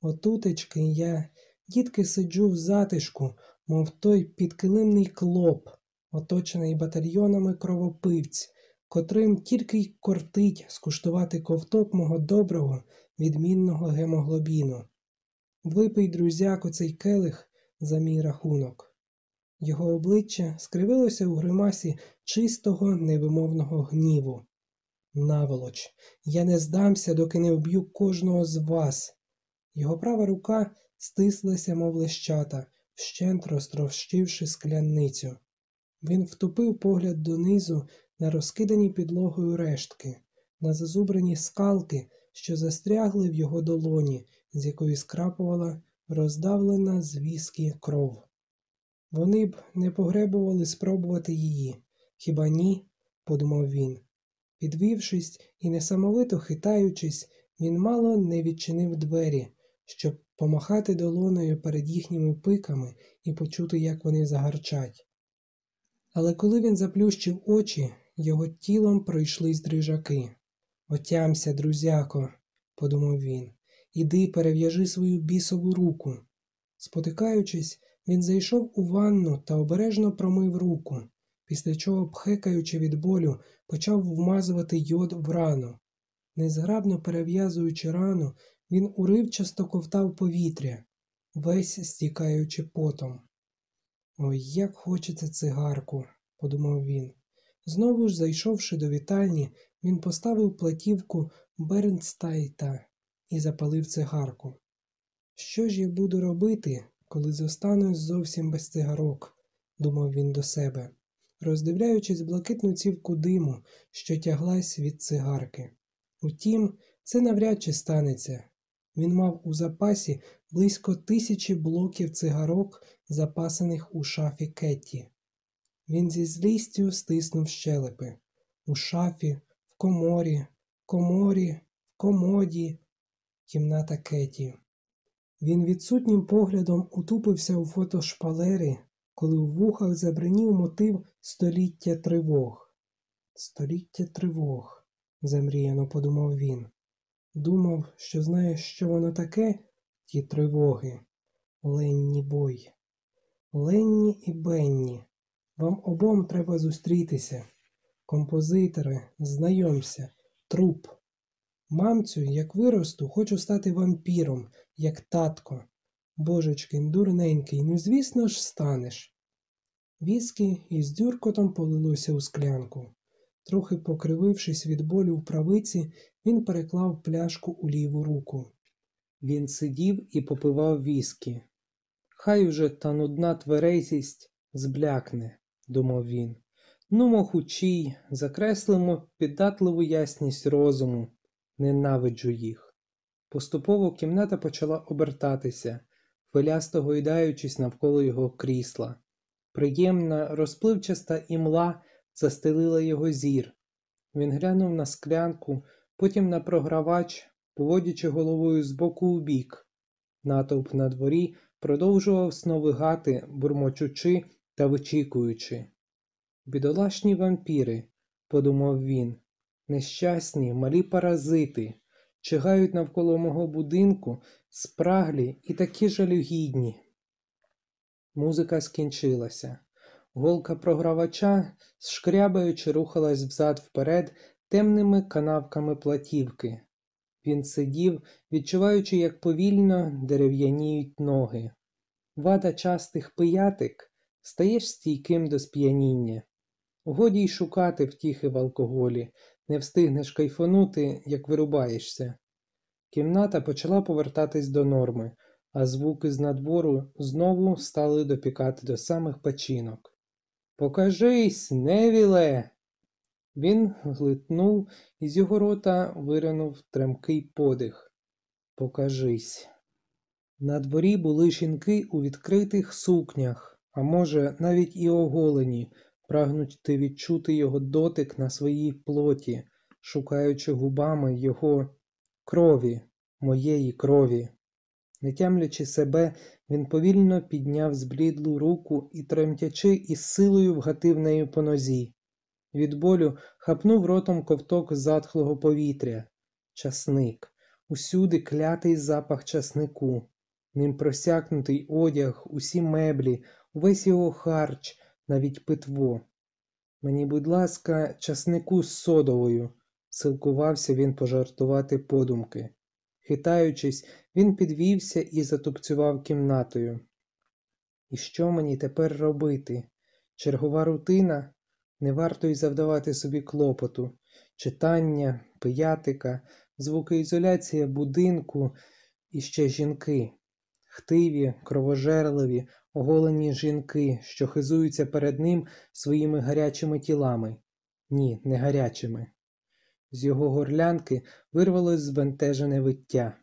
Отутечки я, дітки, сиджу в затишку, мов той підкилимний клоп, оточений батальйонами кровопивць, котрим тільки й кортить скуштувати ковток мого доброго, відмінного гемоглобіну. Випий, друзяко, цей келих за мій рахунок. Його обличчя скривилося у гримасі чистого невимовного гніву. Наволоч, я не здамся, доки не вб'ю кожного з вас. Його права рука стислася, мов лещата, вщент розтрощивши скляницю. Він втупив погляд донизу на розкидані підлогою рештки, на зазубрені скалки, що застрягли в його долоні, з якої скрапувала роздавлена з віскі кров. Вони б не погребували спробувати її. Хіба ні? подумав він. Підвівшись і несамовито хитаючись, він мало не відчинив двері, щоб помахати долоною перед їхніми пиками і почути, як вони загарчать. Але коли він заплющив очі, його тілом пройшлись дрижаки. Отямся, друзяко, подумав він, іди перев'яжи свою бісову руку. Спотикаючись, він зайшов у ванну та обережно промив руку, після чого, пхекаючи від болю, почав вмазувати йод в рану. Незграбно перев'язуючи рану, він уривчасто ковтав повітря, весь стікаючи потом. Ой, як хочеться цигарку, подумав він. Знову ж, зайшовши до вітальні, він поставив платівку Бернстайта і запалив цигарку. Що ж я буду робити, коли зостанусь зовсім без цигарок, думав він до себе, роздивляючись блакитну цівку диму, що тяглась від цигарки. Утім, це навряд чи станеться. Він мав у запасі близько тисячі блоків цигарок, запасаних у шафі Кетті. Він зі злістю стиснув щелепи. У шафі, в коморі, в коморі, в комоді, кімната Кетті. Він відсутнім поглядом утупився у фотошпалери, коли в вухах забринів мотив століття тривог. Століття тривог, замріяно подумав він. Думав, що знає, що воно таке, ті тривоги. Ленні бой. Ленні і Бенні. Вам обом треба зустрітися. Композитори, знайомся, труп. Мамцю, як виросту, хочу стати вампіром, як татко. Божечкин, дурненький, ну звісно ж станеш. Віскі із дюркотом полилося у склянку. Трохи покривившись від болю в правиці, він переклав пляшку у ліву руку. Він сидів і попивав віскі. Хай уже та нудна тверезість зблякне, думав він. Нумо хучій, закреслимо піддатливу ясність розуму, ненавиджу їх. Поступово кімната почала обертатися, хвилясто гойдаючись навколо його крісла. Приємна, розпливчаста імла застелила його зір. Він глянув на склянку, потім на програвач, поводячи головою з боку у бік. Натовп на дворі продовжував сновигати, бурмочучи та вичікуючи. Бідолашні вампіри, подумав він, нещасні, малі паразити, чигають навколо мого будинку, спраглі і такі жалюгідні. Музика скінчилася. Голка програвача, шкрябаючи, рухалась взад вперед темними канавками платівки. Він сидів, відчуваючи, як повільно дерев'яніють ноги. Вада частих пиятик стаєш стійким до сп'яніння. Годі й шукати втіхи в алкоголі, не встигнеш кайфанути, як вирубаєшся. Кімната почала повертатись до норми, а звуки з надвору знову стали допікати до самих печінок. Покажись, невіле. Він глитнув, і з його рота виринув тремкий подих. Покажись. На дворі були жінки у відкритих сукнях, а може, навіть і оголені, прагнути відчути його дотик на своїй плоті, шукаючи губами його крові, моєї крові. Не тямлячи себе, він повільно підняв зблідлу руку і, тремтячи, із силою вгатив нею по нозі. Від болю хапнув ротом ковток затхлого повітря. Часник, усюди клятий запах часнику, ним просякнутий одяг, усі меблі, увесь його харч, навіть питво. Мені, будь ласка, часнику з содовою, силкувався він пожартувати подумки. Хитаючись, він підвівся і затупцював кімнатою. І що мені тепер робити? Чергова рутина? Не варто й завдавати собі клопоту, читання, пиятика, звукоізоляція будинку, І ще жінки, хтиві, кровожерливі, оголені жінки, що хизуються перед ним своїми гарячими тілами. Ні, не гарячими. З його горлянки вирвалось збентежене виття.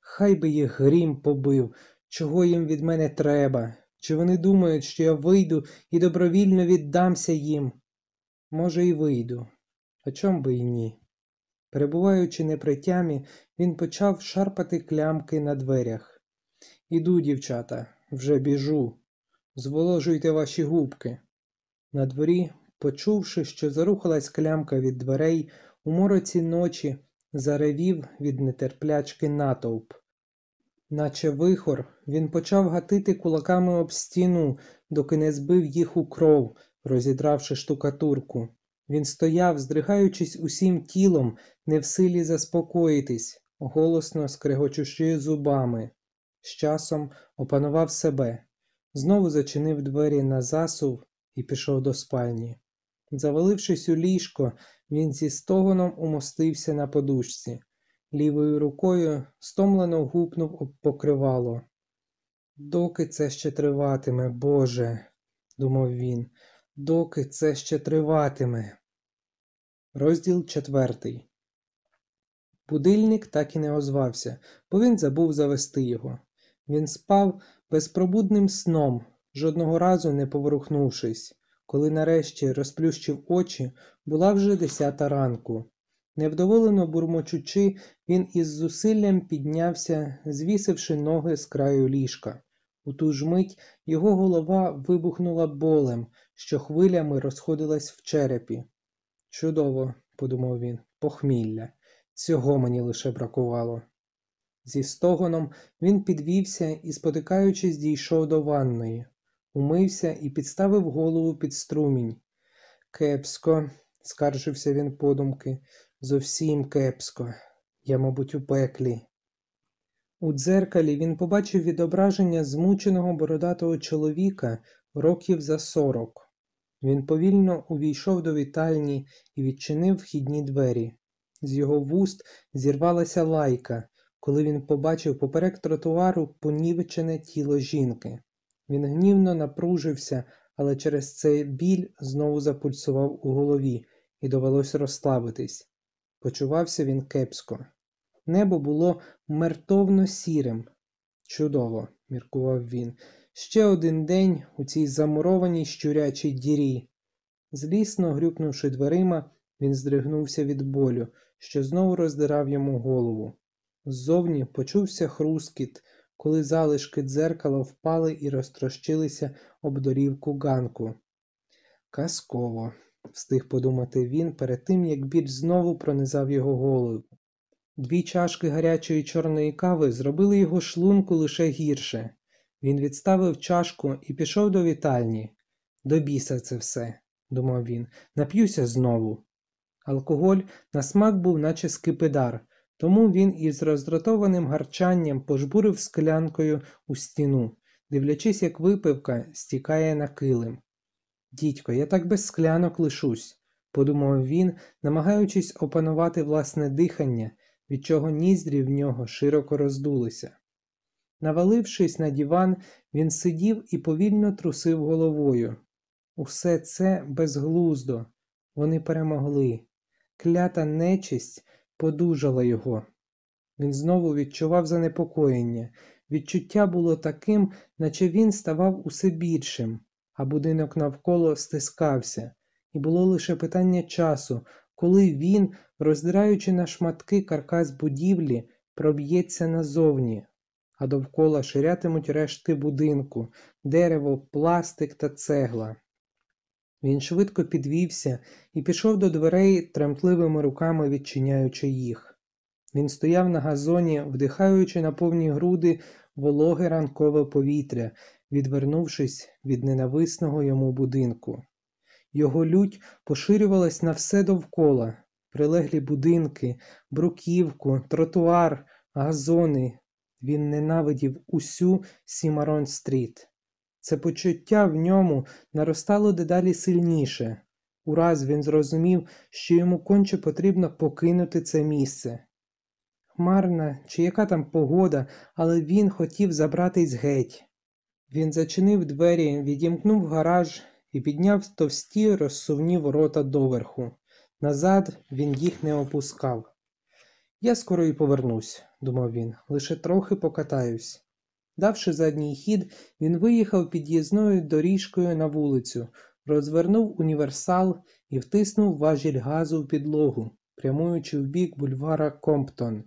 Хай би їх грім побив, чого їм від мене треба, чи вони думають, що я вийду і добровільно віддамся їм? Може, і вийду, а чом би і ні. Перебуваючи не при тямі, він почав шарпати клямки на дверях. Іду, дівчата, вже біжу. Зволожуйте ваші губки. На дворі, почувши, що зарухалась клямка від дверей, у мороці ночі заревів від нетерплячки натовп. Наче вихор, він почав гатити кулаками об стіну, доки не збив їх у кров, розідравши штукатурку. Він стояв, здригаючись усім тілом, не в силі заспокоїтись, голосно скрегочучи зубами. З часом опанував себе, знову зачинив двері на засув і пішов до спальні. Завалившись у ліжко, він зі стогоном умостився на подушці. Лівою рукою стомлено гупнув об покривало. Доки це ще триватиме, Боже, думав він, доки це ще триватиме. Розділ четвертий. Будильник так і не озвався, бо він забув завести його. Він спав безпробудним сном, жодного разу не поворухнувшись. Коли нарешті розплющив очі, була вже десята ранку. Невдоволено бурмочучи, він із зусиллям піднявся, звісивши ноги з краю ліжка. У ту ж мить його голова вибухнула болем, що хвилями розходилась в черепі. Чудово, подумав він, похмілля. Цього мені лише бракувало. Зі стогоном він підвівся і, спотикаючись, дійшов до ванної, умився і підставив голову під струмінь. Кепсько, скаржився він подумки, зовсім кепсько. Я, мабуть, у пеклі. У дзеркалі він побачив відображення змученого бородатого чоловіка років за сорок. Він повільно увійшов до вітальні і відчинив вхідні двері. З його вуст зірвалася лайка, коли він побачив поперек тротуару понівечене тіло жінки. Він гнівно напружився, але через цей біль знову запульсував у голові, і довелось розслабитись. Почувався він кепсько. Небо було мертовно сірим. Чудово, міркував він. Ще один день у цій замурованій щурячій дірі. Злісно грюкнувши дверима, він здригнувся від болю, що знову роздирав йому голову. Ззовні почувся хрускіт, коли залишки дзеркала впали і розтрощилися об дорівку ганку. Казково, встиг подумати він перед тим, як біль знову пронизав його голову. Дві чашки гарячої чорної кави зробили його шлунку лише гірше. Він відставив чашку і пішов до вітальні. До біса це все, думав він, нап'юся знову. Алкоголь на смак був, наче скипидар, тому він із роздратованим гарчанням пожбурив склянкою у стіну, дивлячись, як випивка стікає на килим. Дідько, я так без склянок лишусь, подумав він, намагаючись опанувати власне дихання, від чого ніздрі в нього широко роздулися. Навалившись на диван, він сидів і повільно трусив головою. Усе це безглуздо, вони перемогли. Клята нечисть подужала його. Він знову відчував занепокоєння. Відчуття було таким, наче він ставав усе більшим, а будинок навколо стискався, і було лише питання часу, коли він, роздираючи на шматки каркас будівлі, проб'ється назовні, а довкола ширятимуть рештки будинку, дерево, пластик та цегла. Він швидко підвівся і пішов до дверей, тремтливими руками відчиняючи їх. Він стояв на газоні, вдихаючи на повні груди вологе ранкове повітря, відвернувшись від ненависного йому будинку. Його лють поширювалась на все довкола прилеглі будинки, бруківку, тротуар, газони. Він ненавидів усю Сімарон Стріт. Це почуття в ньому наростало дедалі сильніше. Ураз він зрозумів, що йому конче потрібно покинути це місце. хмарна чи яка там погода, але він хотів забратись геть. Він зачинив двері, відімкнув гараж і підняв товсті розсувні ворота доверху. Назад він їх не опускав. Я скоро і повернусь, думав він, лише трохи покатаюсь. Давши задній хід, він виїхав під'їзною доріжкою на вулицю, розвернув універсал і втиснув важіль газу в підлогу, прямуючи в бік бульвара Комптон.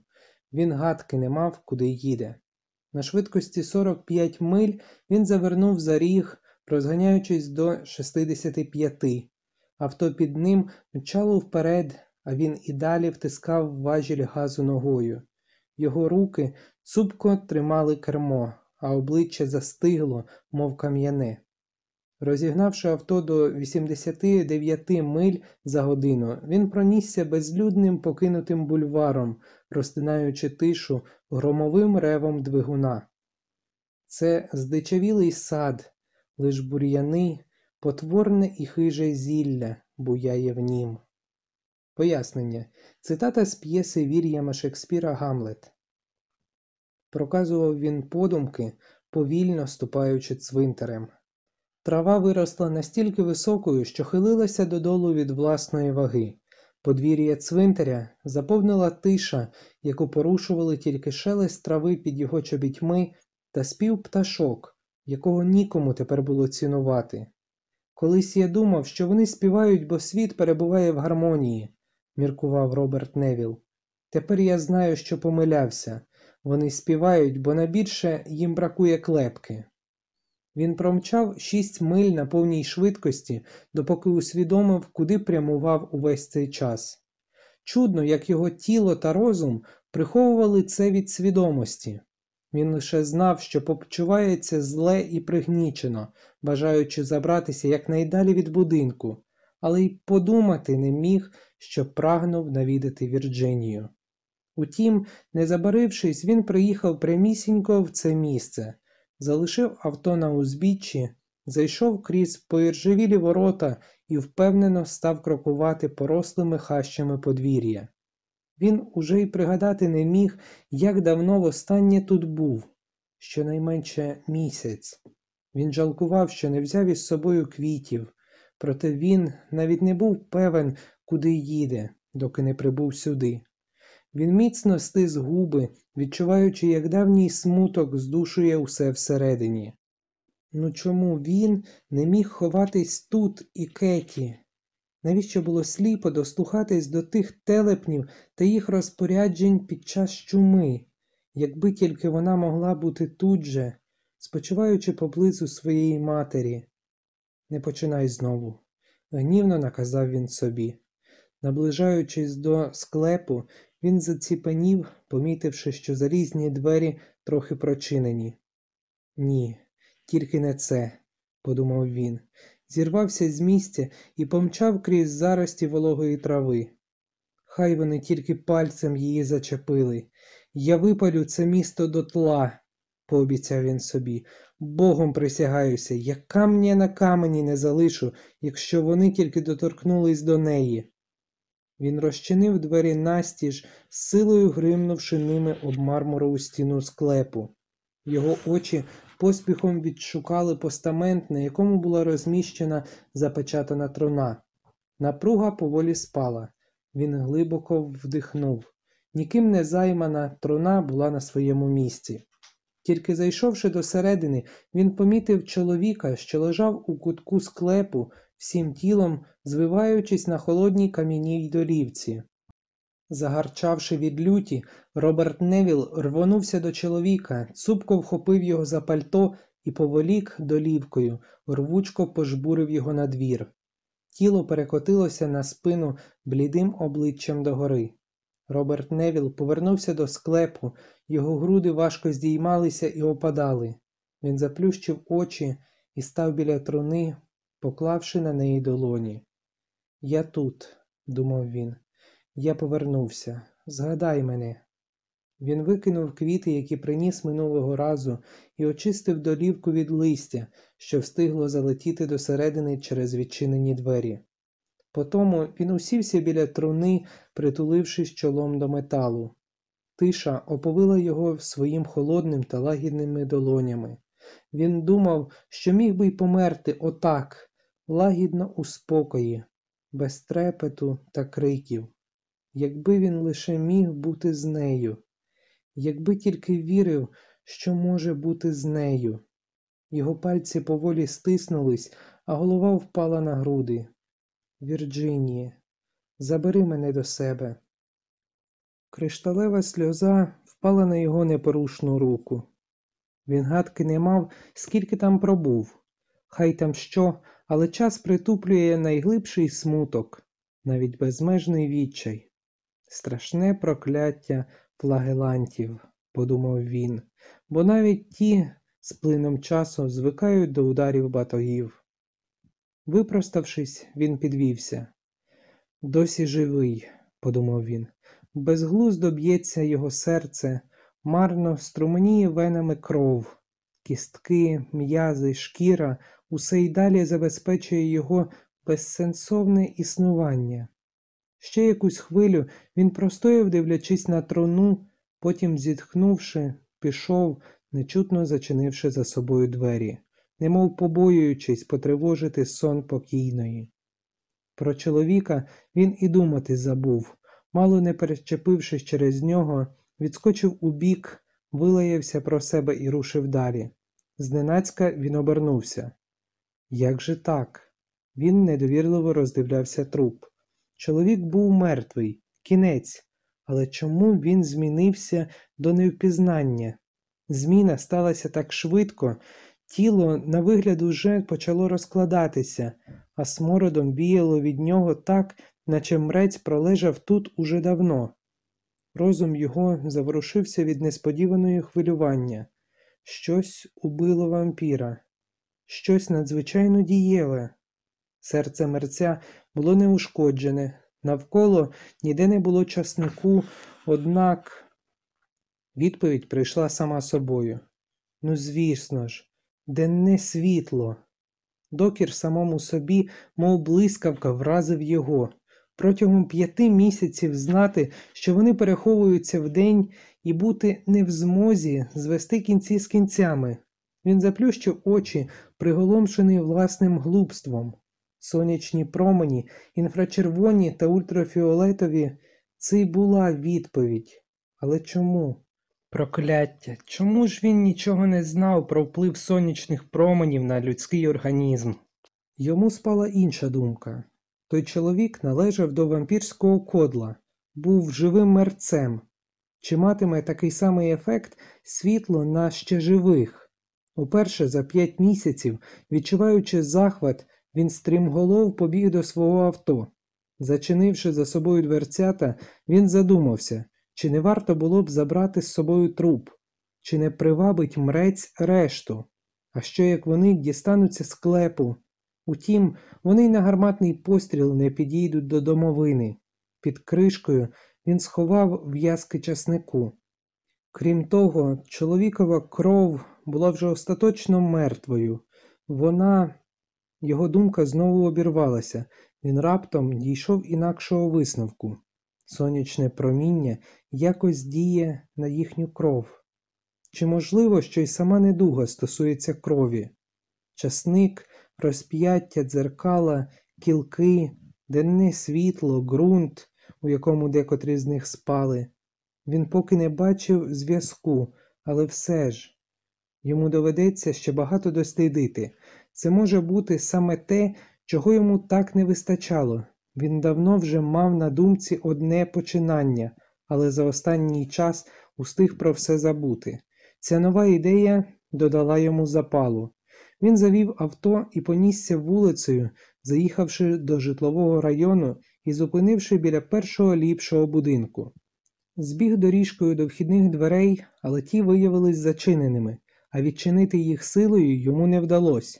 Він гадки не мав, куди їде. На швидкості 45 миль він завернув за ріг, розганяючись до 65. Авто під ним мчало вперед, а він і далі втискав важіль газу ногою. Його руки цупко тримали кермо, а обличчя застигло, мов кам'яне. Розігнавши авто до 89 миль за годину, він пронісся безлюдним покинутим бульваром, розтинаючи тишу громовим ревом двигуна. Це здичавілий сад, лиш бур'яни, потворне і хиже зілля буяє в нім. Пояснення. Цитата з п'єси Вільяма Шекспіра Гамлет. Проказував він подумки, повільно ступаючи цвинтарем. Трава виросла настільки високою, що хилилася додолу від власної ваги. Подвір'я цвинтаря заповнила тиша, яку порушували тільки шелест трави під його чобітьми та спів пташок, якого нікому тепер було цінувати. Колись я думав, що вони співають, бо світ перебуває в гармонії, міркував Роберт Невіл. Тепер я знаю, що помилявся. Вони співають, бо найбільше їм бракує клепки. Він промчав шість миль на повній швидкості, допоки усвідомив, куди прямував увесь цей час. Чудно, як його тіло та розум приховували це від свідомості. Він лише знав, що почувається зле і пригнічено, бажаючи забратися якнайдалі від будинку, але й подумати не міг, що прагнув навідати Вірджинію. Утім, не забарившись, він приїхав прямісінько в це місце, залишив авто на узбіччі, зайшов крізь поіржевілі ворота і впевнено став крокувати порослими хащами подвір'я. Він уже й пригадати не міг, як давно востаннє тут був, щонайменше місяць. Він жалкував, що не взяв із собою квітів, проте він навіть не був певен, куди їде, доки не прибув сюди. Він міцно стис губи, відчуваючи, як давній смуток здушує усе всередині. Ну чому він не міг ховатись тут і Кеті? Навіщо було сліпо дослухатись до тих телепнів та їх розпоряджень під час чуми, якби тільки вона могла бути тут же, спочиваючи поблизу своєї матері? Не починай знову, гнівно наказав він собі. Наближаючись до склепу, він заціпенів, помітивши, що залізні двері трохи прочинені. Ні, тільки не це, подумав він, зірвався з місця і помчав крізь зарості вологої трави. Хай вони тільки пальцем її зачепили. Я випалю це місто дотла, пообіцяв він собі. Богом присягаюся, я камня на камені не залишу, якщо вони тільки доторкнулись до неї. Він розчинив двері настіж, силою гримнувши ними об мармурову стіну склепу. Його очі поспіхом відшукали постамент, на якому була розміщена запечатана труна. Напруга поволі спала. Він глибоко вдихнув. Ніким не займана труна була на своєму місці. Тільки зайшовши до середини, він помітив чоловіка, що лежав у кутку склепу, всім тілом звиваючись на холодній кам'яній долівці. Загарчавши від люті, Роберт Невіл рвонувся до чоловіка, цупко вхопив його за пальто і поволік долівкою, рвучко пожбурив його на двір. Тіло перекотилося на спину блідим обличчям догори. Роберт Невіл повернувся до склепу, його груди важко здіймалися і опадали. Він заплющив очі і став біля труни, поклавши на неї долоні. Я тут, думав він, я повернувся. Згадай мене. Він викинув квіти, які приніс минулого разу, і очистив долівку від листя, що встигло залетіти до середини через відчинені двері. Потому він усівся біля труни, притулившись чолом до металу. Тиша оповила його своїм холодним та лагідними долонями. Він думав, що міг би й померти отак, лагідно у спокої, без трепету та криків, якби він лише міг бути з нею, якби тільки вірив, що може бути з нею. Його пальці поволі стиснулись, а голова впала на груди. Вірджиніє, забери мене до себе. Кришталева сльоза впала на його непорушну руку. Він гадки не мав, скільки там пробув. Хай там що, але час притуплює найглибший смуток, навіть безмежний відчай. Страшне прокляття флагелантів, подумав він, бо навіть ті з плином часу звикають до ударів батогів. Випроставшись, він підвівся. Досі живий, подумав він, безглуздо б'ється його серце, марно струменіє венами кров, кістки, м'язи, шкіра, усе й далі забезпечує його безсенсовне існування. Ще якусь хвилю він простояв, дивлячись на трону, потім, зітхнувши, пішов, нечутно зачинивши за собою двері, немов побоюючись потривожити сон покійної. Про чоловіка він і думати забув, мало не перечепившись через нього, відскочив у бік, вилаявся про себе і рушив далі. Зненацька він обернувся. Як же так? Він недовірливо роздивлявся труп. Чоловік був мертвий, кінець, але чому він змінився до невпізнання? Зміна сталася так швидко, тіло на вигляд уже почало розкладатися, а смородом віяло від нього так, наче мрець пролежав тут уже давно. Розум його заворушився від несподіваної хвилювання. Щось убило вампіра, щось надзвичайно дієве. Серце мерця було неушкоджене, навколо ніде не було часнику, однак відповідь прийшла сама собою. Ну, звісно ж, денне світло. Докір самому собі, мов блискавка, вразив його. Протягом п'яти місяців знати, що вони переховуються вдень і бути не в змозі звести кінці з кінцями. Він заплющив очі, приголомшений власним глупством. Сонячні промені, інфрачервоні та ультрафіолетові це й була відповідь. Але чому? Прокляття, чому ж він нічого не знав про вплив сонячних променів на людський організм? Йому спала інша думка. Той чоловік належав до вампірського кодла, був живим мерцем. Чи матиме такий самий ефект світло на ще живих? Уперше за п'ять місяців, відчуваючи захват, він стрімголов побіг до свого авто. Зачинивши за собою дверцята, він задумався, чи не варто було б забрати з собою труп, чи не привабить мрець решту, а що як вони дістануться склепу. Утім, вони й на гарматний постріл не підійдуть до домовини. Під кришкою він сховав в'язки часнику. Крім того, чоловікова кров була вже остаточно мертвою. Вона, його думка знову обірвалася, він раптом дійшов інакшого висновку. Сонячне проміння якось діє на їхню кров. Чи можливо, що й сама недуга стосується крові? Часник, розп'яття, дзеркала, кілки, денне світло, ґрунт, у якому декотрі з них спали. Він поки не бачив зв'язку, але все ж йому доведеться ще багато дослідити. Це може бути саме те, чого йому так не вистачало. Він давно вже мав на думці одне починання, але за останній час устиг про все забути. Ця нова ідея додала йому запалу. Він завів авто і понісся вулицею, заїхавши до житлового району і зупинивши біля першого ліпшого будинку. Збіг доріжкою до вхідних дверей, але ті виявились зачиненими, а відчинити їх силою йому не вдалося.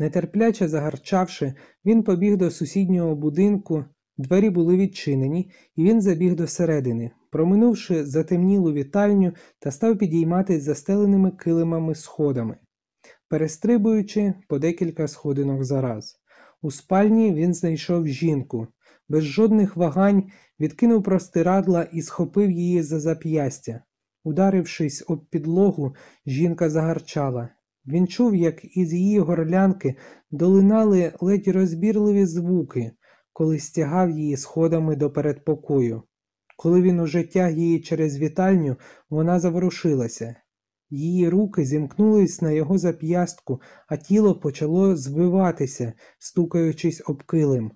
Нетерпляче загарчавши, він побіг до сусіднього будинку, двері були відчинені, і він забіг до середини, проминувши затемнілу вітальню та став підійматись застеленими килимами сходами, перестрибуючи по декілька сходинок за раз. У спальні він знайшов жінку. без жодних вагань відкинув простирадла і схопив її за зап'ястя. Ударившись об підлогу, жінка загарчала. Він чув, як із її горлянки долинали ледь розбірливі звуки, коли стягав її сходами до передпокою. Коли він уже тяг її через вітальню, вона заворушилася. Її руки зімкнулись на його зап'ястку, а тіло почало звиватися, стукаючись об килим.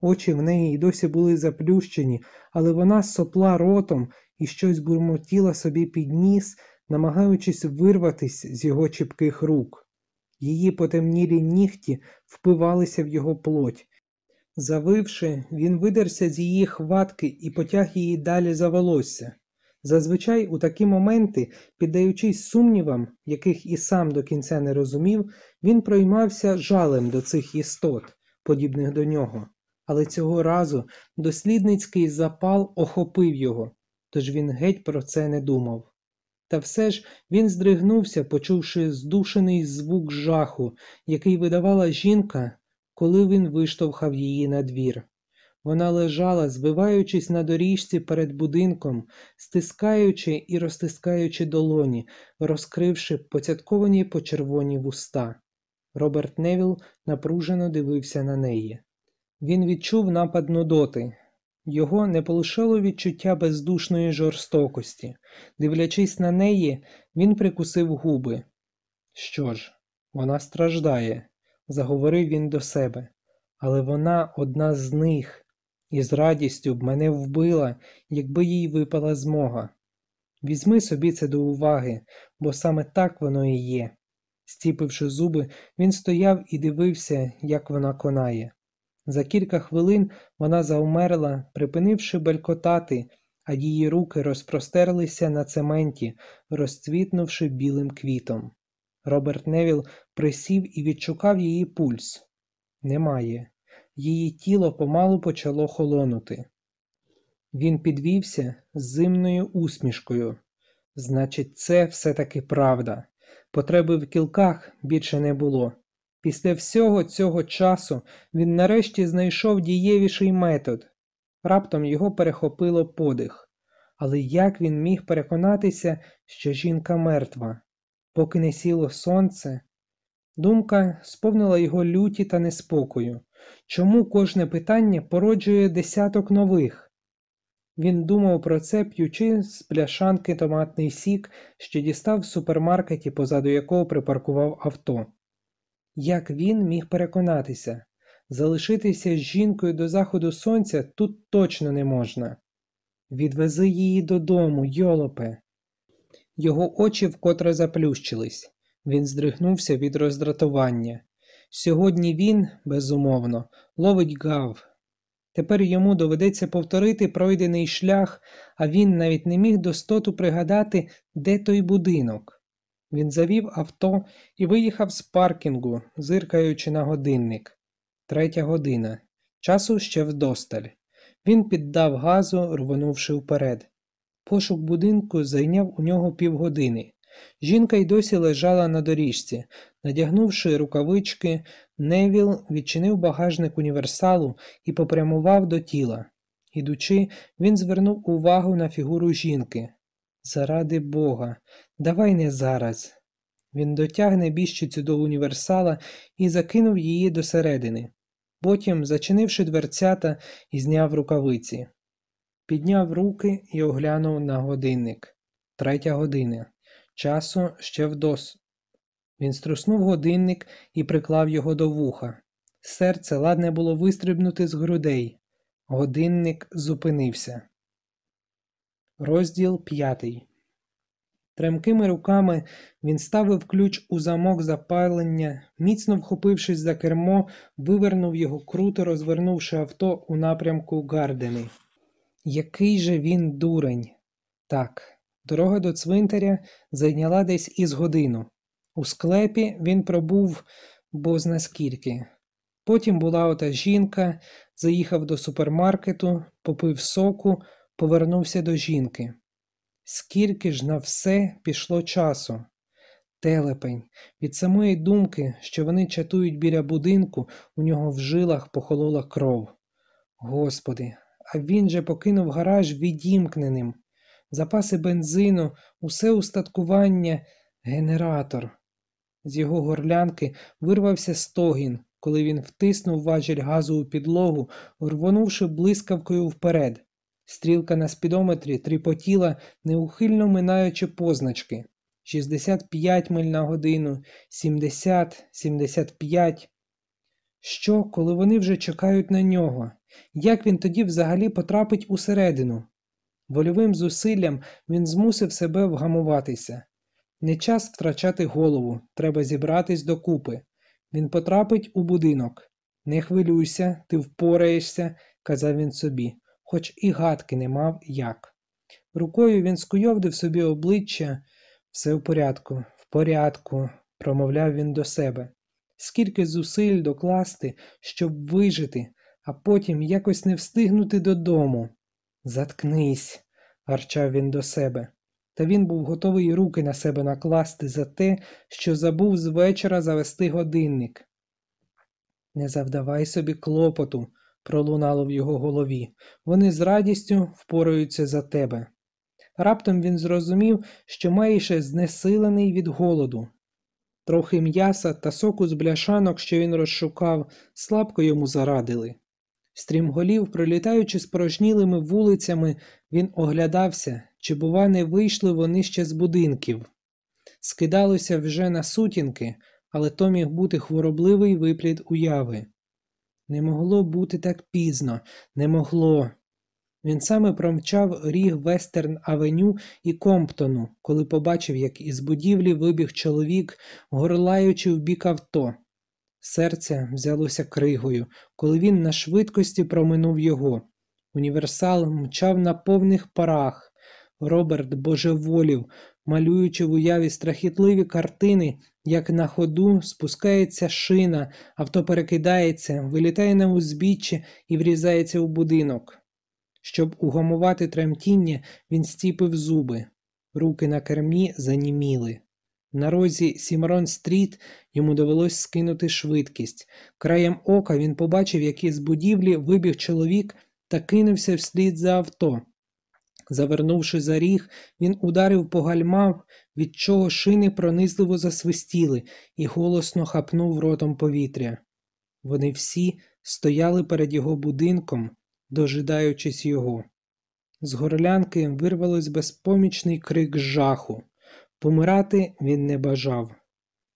Очі в неї й досі були заплющені, але вона сопла ротом і щось бурмотіла собі під ніс, намагаючись вирватись з його чіпких рук. Її потемнілі нігті впивалися в його плоть. Завивши, він видерся з її хватки і потяг її далі за волосся. Зазвичай у такі моменти, піддаючись сумнівам, яких і сам до кінця не розумів, він проймався жалем до цих істот, подібних до нього. Але цього разу дослідницький запал охопив його, тож він геть про це не думав. Та все ж він здригнувся, почувши здушений звук жаху, який видавала жінка, коли він виштовхав її на двір. Вона лежала, звиваючись на доріжці перед будинком, стискаючи і розтискаючи долоні, розкривши поцятковані почервоні вуста. Роберт Невіл напружено дивився на неї. Він відчув напад нудоти. Його не полишало відчуття бездушної жорстокості. Дивлячись на неї, він прикусив губи. Що ж, вона страждає, заговорив він до себе, але вона одна з них, і з радістю б мене вбила, якби їй випала змога. Візьми собі це до уваги, бо саме так воно і є. Стіпивши зуби, він стояв і дивився, як вона конає. За кілька хвилин вона завмерла, припинивши белькотати, а її руки розпростерлися на цементі, розцвітнувши білим квітом. Роберт Невіл присів і відшукав її пульс. Немає. Її тіло помалу почало холонути. Він підвівся з зимною усмішкою. Значить, це все-таки правда. Потреби в кілках більше не було. Після всього цього часу він нарешті знайшов дієвіший метод. Раптом його перехопило подих. Але як він міг переконатися, що жінка мертва? Поки не сіло сонце, думка сповнила його люті та неспокою. Чому кожне питання породжує десяток нових? Він думав про це, п'ючи з пляшанки томатний сік, що дістав в супермаркеті, позаду якого припаркував авто. Як він міг переконатися, залишитися з жінкою до заходу сонця тут точно не можна. Відвези її додому, йолопе. Його очі вкотре заплющились. Він здригнувся від роздратування. Сьогодні він, безумовно, ловить гав. Тепер йому доведеться повторити пройдений шлях, а він навіть не міг достоту пригадати, де той будинок. Він завів авто і виїхав з паркінгу, зиркаючи на годинник. Третя година. Часу ще вдосталь. Він піддав газу, рвонувши вперед. Пошук будинку зайняв у нього півгодини. Жінка й досі лежала на доріжці. Надягнувши рукавички, Невіл відчинив багажник універсалу і попрямував до тіла. Ідучи, він звернув увагу на фігуру жінки. Заради Бога, давай не зараз. Він дотягне біщицю до універсала і закинув її досередини. Потім, зачинивши дверцята, і зняв рукавиці. Підняв руки і оглянув на годинник. Третя година. Часу ще вдос. Він струснув годинник і приклав його до вуха. Серце ладне було вистрибнути з грудей. Годинник зупинився. Розділ п'ятий. Тремкими руками він ставив ключ у замок запалення, міцно вхопившись за кермо, вивернув його круто, розвернувши авто у напрямку Гардени. Який же він дурень! Так, дорога до цвинтаря зайняла десь із годину. У склепі він пробув бозна скільки. Потім була ота жінка, заїхав до супермаркету, попив соку, повернувся до жінки. Скільки ж на все пішло часу? Телепень, від самої думки, що вони чатують біля будинку, у нього в жилах похолола кров. Господи, а він же покинув гараж відімкненим. Запаси бензину, усе устаткування, генератор. З його горлянки вирвався стогін, коли він втиснув важіль газу у підлогу, рвонувши блискавкою вперед. Стрілка на спідометрі тріпотіла, неухильно минаючи позначки 65 миль на годину, 70, 75. Що, коли вони вже чекають на нього? Як він тоді взагалі потрапить усередину? Вольовим зусиллям він змусив себе вгамуватися. Не час втрачати голову, треба зібратись докупи. Він потрапить у будинок. Не хвилюйся, ти впораєшся, казав він собі, хоч і гадки не мав як. Рукою він скуйовдив собі обличчя, все в порядку, в порядку, промовляв він до себе. Скільки зусиль докласти, щоб вижити, а потім якось не встигнути додому. Заткнись, гарчав він до себе. Та він був готовий руки на себе накласти за те, що забув з вечора завести годинник. Не завдавай собі клопоту, пролунало в його голові. Вони з радістю впораються за тебе. Раптом він зрозумів, що майже знесилений від голоду. Трохи м'яса та соку з бляшанок, що він розшукав, слабко йому зарадили. Стрімголів, пролітаючи спорожнілими вулицями, він оглядався, чи, бува, не вийшли вони ще з будинків. Скидалося вже на сутінки, але то міг бути хворобливий виплід уяви. Не могло бути так пізно, не могло. Він саме промчав ріг Вестерн Авеню і Комптону, коли побачив, як із будівлі вибіг чоловік, горлаючи в бік авто. Серце взялося кригою, коли він на швидкості проминув його. Універсал мчав на повних парах. Роберт божеволів, малюючи в уяві страхітливі картини, як на ходу спускається шина, авто перекидається, вилітає на узбіччя і врізається у будинок. Щоб угамувати тремтіння, він стіпив зуби, руки на кермі заніміли. На розі Сімрон Стріт йому довелось скинути швидкість. Краєм ока він побачив, як із будівлі вибіг чоловік та кинувся вслід за авто. Завернувши за ріг, він ударив по гальмам, від чого шини пронизливо засвистіли і голосно хапнув ротом повітря. Вони всі стояли перед його будинком, дожидаючись його. З горлянки вирвалось безпомічний крик жаху. Помирати він не бажав.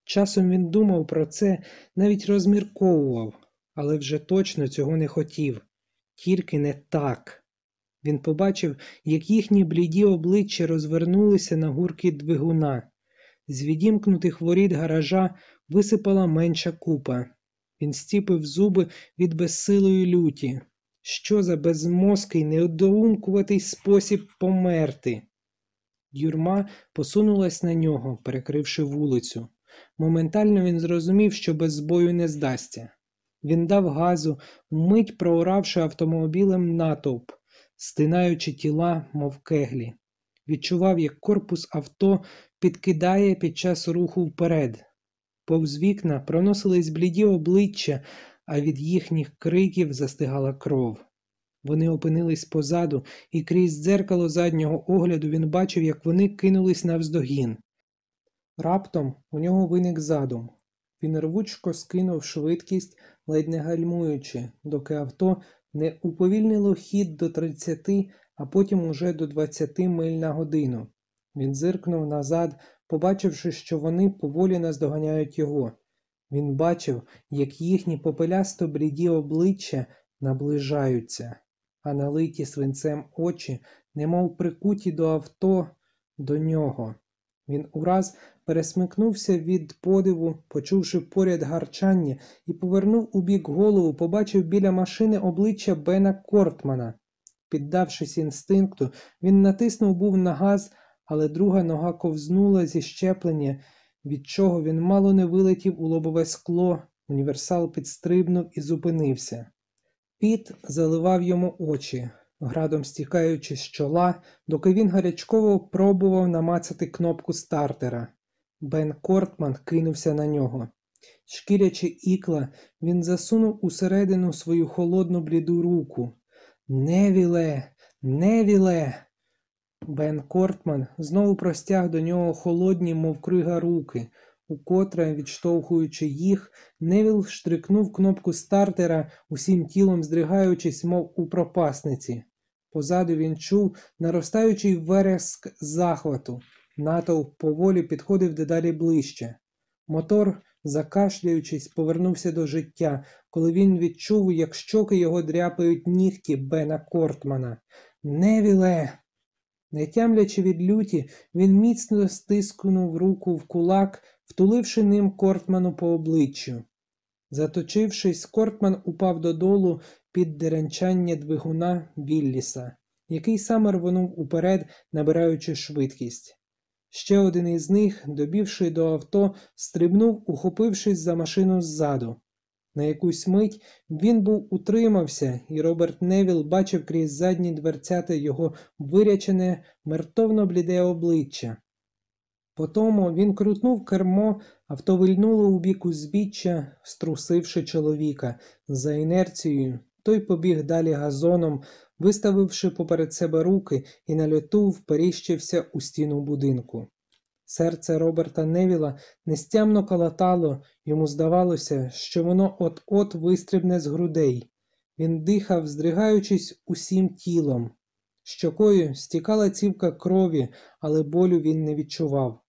Часом він думав про це, навіть розмірковував, але вже точно цього не хотів, тільки не так. Він побачив, як їхні бліді обличчя розвернулися на гурки двигуна. З відімкнутих воріт гаража висипала менша купа. Він стіпив зуби від безсилої люті. Що за безмозкий, неодоумкуватий спосіб померти? Юрма посунулась на нього, перекривши вулицю. Моментально він зрозумів, що без бою не здасться. Він дав газу, вмить прооравши автомобілем натовп, стинаючи тіла, мов кеглі. Відчував, як корпус авто підкидає під час руху вперед. Повз вікна проносились бліді обличчя, а від їхніх криків застигала кров. Вони опинились позаду, і крізь дзеркало заднього огляду він бачив, як вони кинулись навздогін. Раптом у нього виник задум. Він рвучко скинув швидкість, ледь не гальмуючи, доки авто не уповільнило хід до 30, а потім уже до 20 миль на годину. Він зиркнув назад, побачивши, що вони поволі наздоганяють його. Він бачив, як їхні попелясто бліді обличчя наближаються, а налиті свинцем очі, немов прикуті до авто, до нього. Він ураз пересмикнувся від подиву, почувши поряд гарчання, і повернув у бік голову, побачив біля машини обличчя Бена Кортмана. Піддавшись інстинкту, він натиснув був на газ, але друга нога ковзнула зі щеплення, від чого він мало не вилетів у лобове скло, універсал підстрибнув і зупинився. Піт заливав йому очі, градом стікаючи з чола, доки він гарячково пробував намацати кнопку стартера. Бен Кортман кинувся на нього. Шкірячи ікла, він засунув усередину свою холодну бліду руку. Невіле, невіле. Бен Кортман знову простяг до нього холодні, мов крига руки. Укотре, відштовхуючи їх, Невіл штрикнув кнопку стартера, усім тілом здригаючись, мов у пропасниці. Позаду він чув наростаючий вереск захвату. Натовп поволі підходив дедалі ближче. Мотор, закашлюючись, повернувся до життя, коли він відчув, як щоки його дряпають нігті Бена Кортмана. Невіле! Не тямлячи від люті, він міцно стискнув руку в кулак, втуливши ним Кортману по обличчю. Заточившись, Кортман упав додолу під деренчання двигуна Білліса, який саме рвонув уперед, набираючи швидкість. Ще один із них, добівши до авто, стрибнув, ухопившись за машину ззаду. На якусь мить він був утримався, і Роберт Невіл бачив крізь задні дверцята його вирячене, мертовно бліде обличчя. Потому він крутнув кермо, авто вильнуло у бік узбіччя, струсивши чоловіка. За інерцією той побіг далі газоном, виставивши поперед себе руки і на льоту вперіщився у стіну будинку. Серце Роберта Невіла нестямно калатало, йому здавалося, що воно от-от вистрибне з грудей. Він дихав, здригаючись усім тілом. Щокою стікала цівка крові, але болю він не відчував.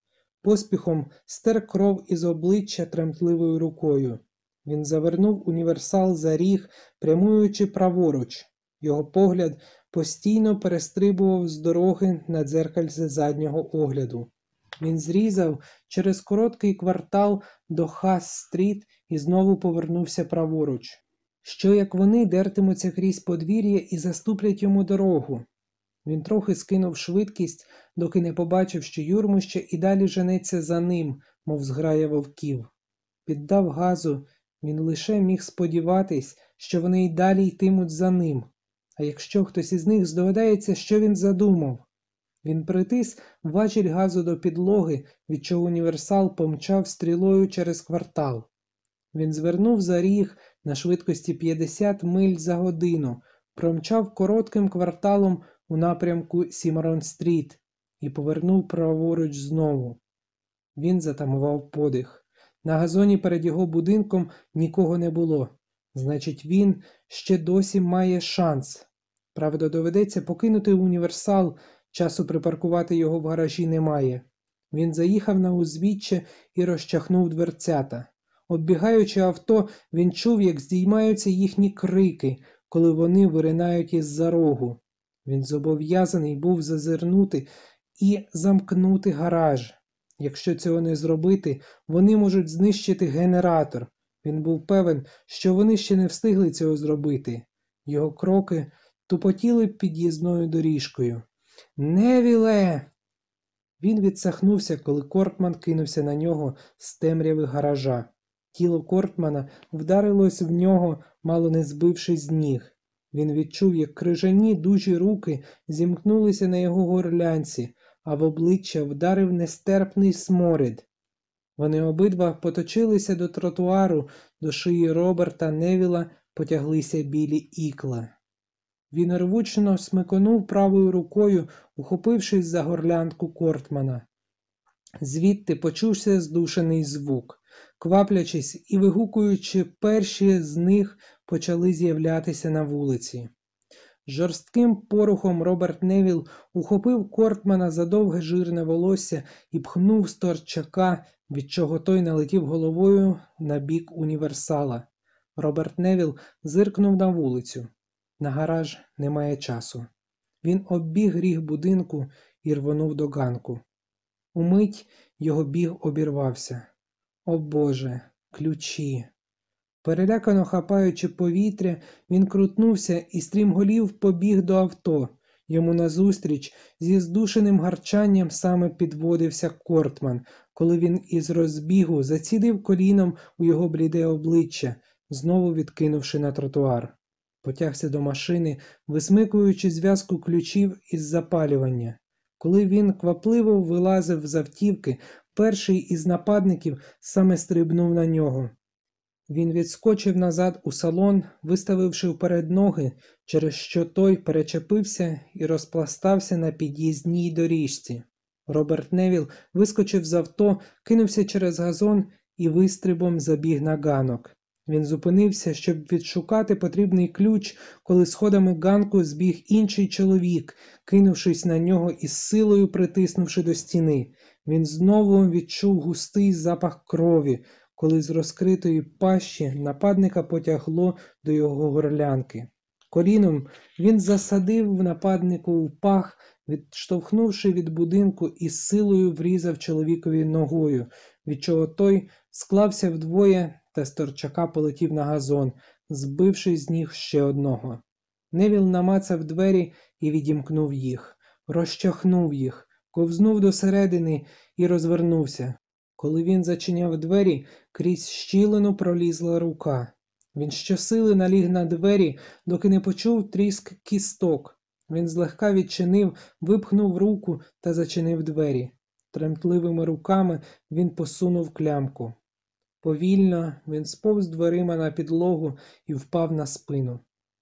Поспіхом стер кров із обличчя тремтливою рукою. Він завернув універсал за ріг, прямуючи праворуч. Його погляд постійно перестрибував з дороги на дзеркальце заднього огляду. Він зрізав через короткий квартал до Хас-стріт і знову повернувся праворуч. Що як вони дертимуться крізь подвір'я і заступлять йому дорогу? Він трохи скинув швидкість, доки не побачив, що юрмище і далі женеться за ним, мов зграя вовків. Піддавши газу, він лише міг сподіватись, що вони й далі йтимуть за ним. А якщо хтось із них здогадається, що він задумав. Він притис важіль газу до підлоги, від чого універсал помчав стрілою через квартал. Він звернув за ріг на швидкості 50 миль за годину, промчав коротким кварталом у напрямку Сімарон-стріт і повернув праворуч знову. Він затамував подих. На газоні перед його будинком нікого не було. Значить, він ще досі має шанс. Правда, доведеться покинути універсал, часу припаркувати його в гаражі немає. Він заїхав на узвіччя і розчахнув дверцята. Оббігаючи авто, він чув, як здіймаються їхні крики, коли вони виринають із за рогу. Він зобов'язаний був зазирнути і замкнути гараж. Якщо цього не зробити, вони можуть знищити генератор. Він був певен, що вони ще не встигли цього зробити. Його кроки тупотіли під'їзною доріжкою. Невіле. Він відсахнувся, коли Кортман кинувся на нього з темряви гаража. Тіло Кортмана вдарилось в нього, мало не збивши з ніг. Він відчув, як крижані дужі руки зімкнулися на його горлянці, а в обличчя вдарив нестерпний сморід. Вони обидва поточилися до тротуару, до шиї Роберта Невіла потяглися білі ікла. Він рвучно смиконув правою рукою, ухопившись за горлянку Кортмана. Звідти почувся здушений звук. Кваплячись і вигукуючи, перші з них почали з'являтися на вулиці. Жорстким порухом Роберт Невіл ухопив Кортмана за довге жирне волосся і пхнув з торчака, від чого той налетів головою на бік універсала. Роберт Невіл зиркнув на вулицю. На гараж немає часу. Він оббіг ріг будинку і рвонув до ганку. Умить його біг обірвався. О Боже, ключі. Перелякано хапаючи повітря, він крутнувся і стрімголів побіг до авто. Йому назустріч зі здушеним гарчанням саме підводився Кортман, коли він із розбігу зацідив коліном у його бліде обличчя, знову відкинувши на тротуар. Потягся до машини, висмикуючи зв'язку ключів із запалювання. Коли він квапливо вилазив з автівки, перший із нападників саме стрибнув на нього. Він відскочив назад у салон, виставивши вперед ноги, через що той перечепився і розпластався на під'їзній доріжці. Роберт Невіл вискочив з авто, кинувся через газон і вистрибом забіг на ганок. Він зупинився, щоб відшукати потрібний ключ, коли сходами ганку збіг інший чоловік, кинувшись на нього і з силою притиснувши до стіни. Він знову відчув густий запах крові, коли з розкритої пащі нападника потягло до його горлянки. Коліном він засадив нападнику в пах, відштовхнувши від будинку і з силою врізав чоловікові ногою, від чого той склався вдвоє та з торчака полетів на газон, збивши з ніг ще одного. Невіл намацав двері і відімкнув їх, розчахнув їх, ковзнув досередини і розвернувся. Коли він зачиняв двері, крізь щілину пролізла рука. Він щосили наліг на двері, доки не почув тріск кісток. Він злегка відчинив, випхнув руку та зачинив двері. Тремтливими руками він посунув клямку. Повільно він сповз дверима на підлогу і впав на спину.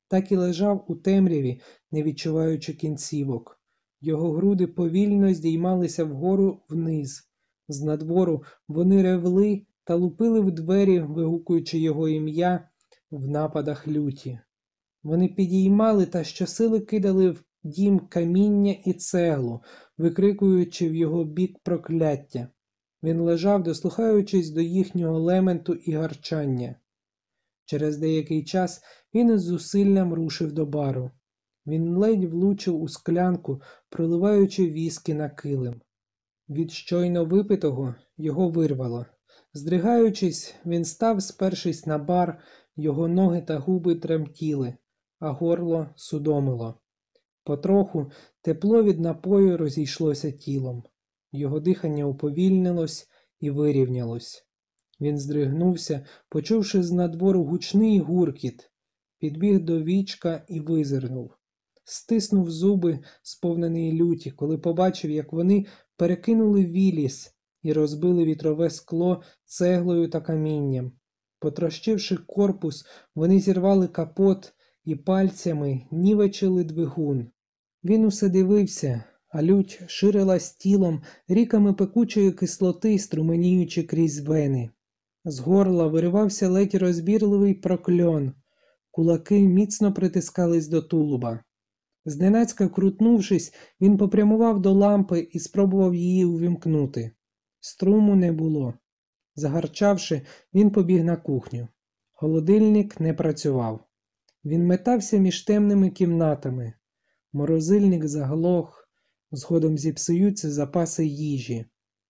Так і лежав у темряві, не відчуваючи кінцівок. Його груди повільно здіймалися вгору вниз. З надвору вони ревли та лупили в двері, вигукуючи його ім'я в нападах люті. Вони підіймали та щосили кидали в дім каміння і цеглу, викрикуючи в його бік прокляття. Він лежав, дослухаючись до їхнього лементу і гарчання. Через деякий час він із зусиллям рушив до бару. Він ледь влучив у склянку, проливаючи віскі на килим. Від щойно випитого його вирвало. Здригаючись, він став, спершись на бар, його ноги та губи тремтіли, а горло судомило. Потроху тепло від напою розійшлося тілом. Його дихання уповільнилось і вирівнялось. Він здригнувся, почувши з надвору гучний гуркіт, підбіг до вічка і визирнув. Стиснув зуби, сповнений люті, коли побачив, як вони перекинули віліс і розбили вітрове скло цеглою та камінням. Потрощивши корпус, вони зірвали капот і пальцями нівечили двигун. Він усе дивився, а лють ширилась тілом ріками пекучої кислоти, струменіючи крізь вени. З горла виривався ледь розбірливий прокльон, кулаки міцно притискались до тулуба. Зненацька крутнувшись, він попрямував до лампи і спробував її увімкнути. Струму не було. Загарчавши, він побіг на кухню. Холодильник не працював. Він метався між темними кімнатами. Морозильник заглох, згодом зіпсуються запаси їжі.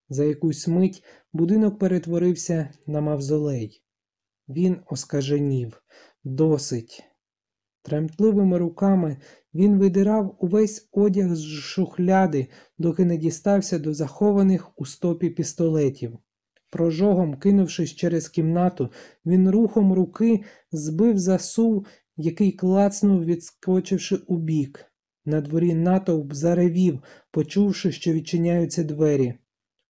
За якусь мить будинок перетворився на мавзолей. Він оскаженів. Досить. Тремтливими руками він видирав увесь одяг з шухляди, доки не дістався до захованих у стопі пістолетів. Прожогом, кинувшись через кімнату, він рухом руки збив засув, який клацнув, відскочивши убік. На дворі натовп заревів, почувши, що відчиняються двері.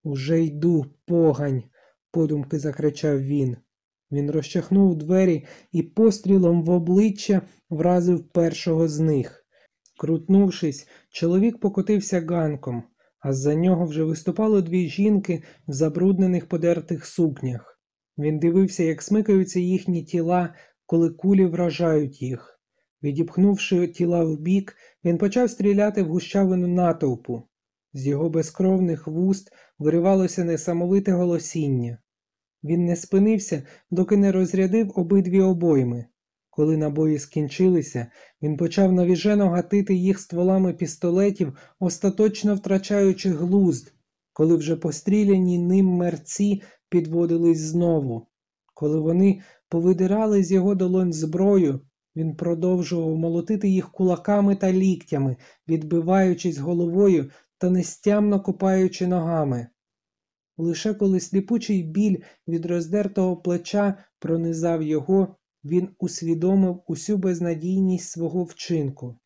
Уже йду, погань, подумки закричав він. Він розчахнув двері і пострілом в обличчя вразив першого з них. Крутнувшись, чоловік покотився ганком, а за нього вже виступало дві жінки в забруднених подертих сукнях. Він дивився, як смикаються їхні тіла, коли кулі вражають їх. Відіпхнувши тіла вбік, він почав стріляти в гущавину натовпу. З його безкровних вуст виривалося несамовите голосіння. Він не спинився, доки не розрядив обидві обойми. Коли набої скінчилися, він почав навіжено гатити їх стволами пістолетів, остаточно втрачаючи глузд, коли вже постріляні ним мерці підводились знову. Коли вони повидирали з його долонь зброю, він продовжував молотити їх кулаками та ліктями, відбиваючись головою та нестямно копаючи ногами. Лише коли сліпучий біль від роздертого плеча пронизав його, він усвідомив усю безнадійність свого вчинку.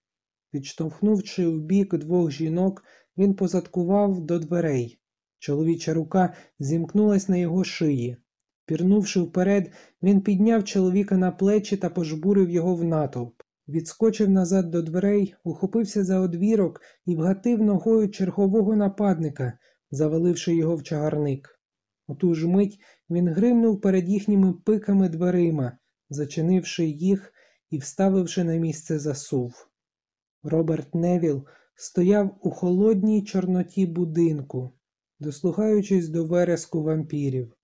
Відштовхнувши в бік двох жінок, він позадкував до дверей. Чоловіча рука зімкнулась на його шиї. Пірнувши вперед, він підняв чоловіка на плечі та пожбурив його в натовп. Відскочив назад до дверей, ухопився за одвірок і вгатив ногою чергового нападника, заваливши його в чагарник. У ту ж мить він гримнув перед їхніми пиками дверима, зачинивши їх і вставивши на місце засув. Роберт Невіл стояв у холодній чорноті будинку, дослухаючись до вереску вампірів.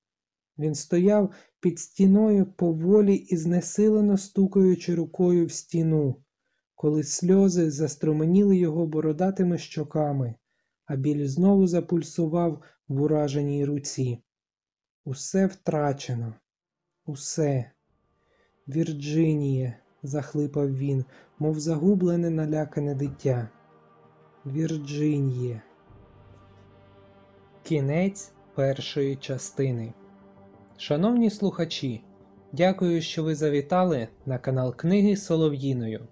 Він стояв під стіною поволі і знесилено стукаючи рукою в стіну, коли сльози заструменіли його бородатими щоками, а біль знову запульсував в ураженій руці. Усе втрачено, усе. Вірджиніє, захлипав він, мов загублене налякане дитя. Вірджиніє. Кінець першої частини. Шановні слухачі, дякую, що ви завітали на канал Книги Солов'їною.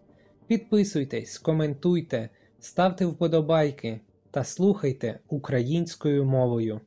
Підписуйтесь, коментуйте, ставте вподобайки та слухайте українською мовою.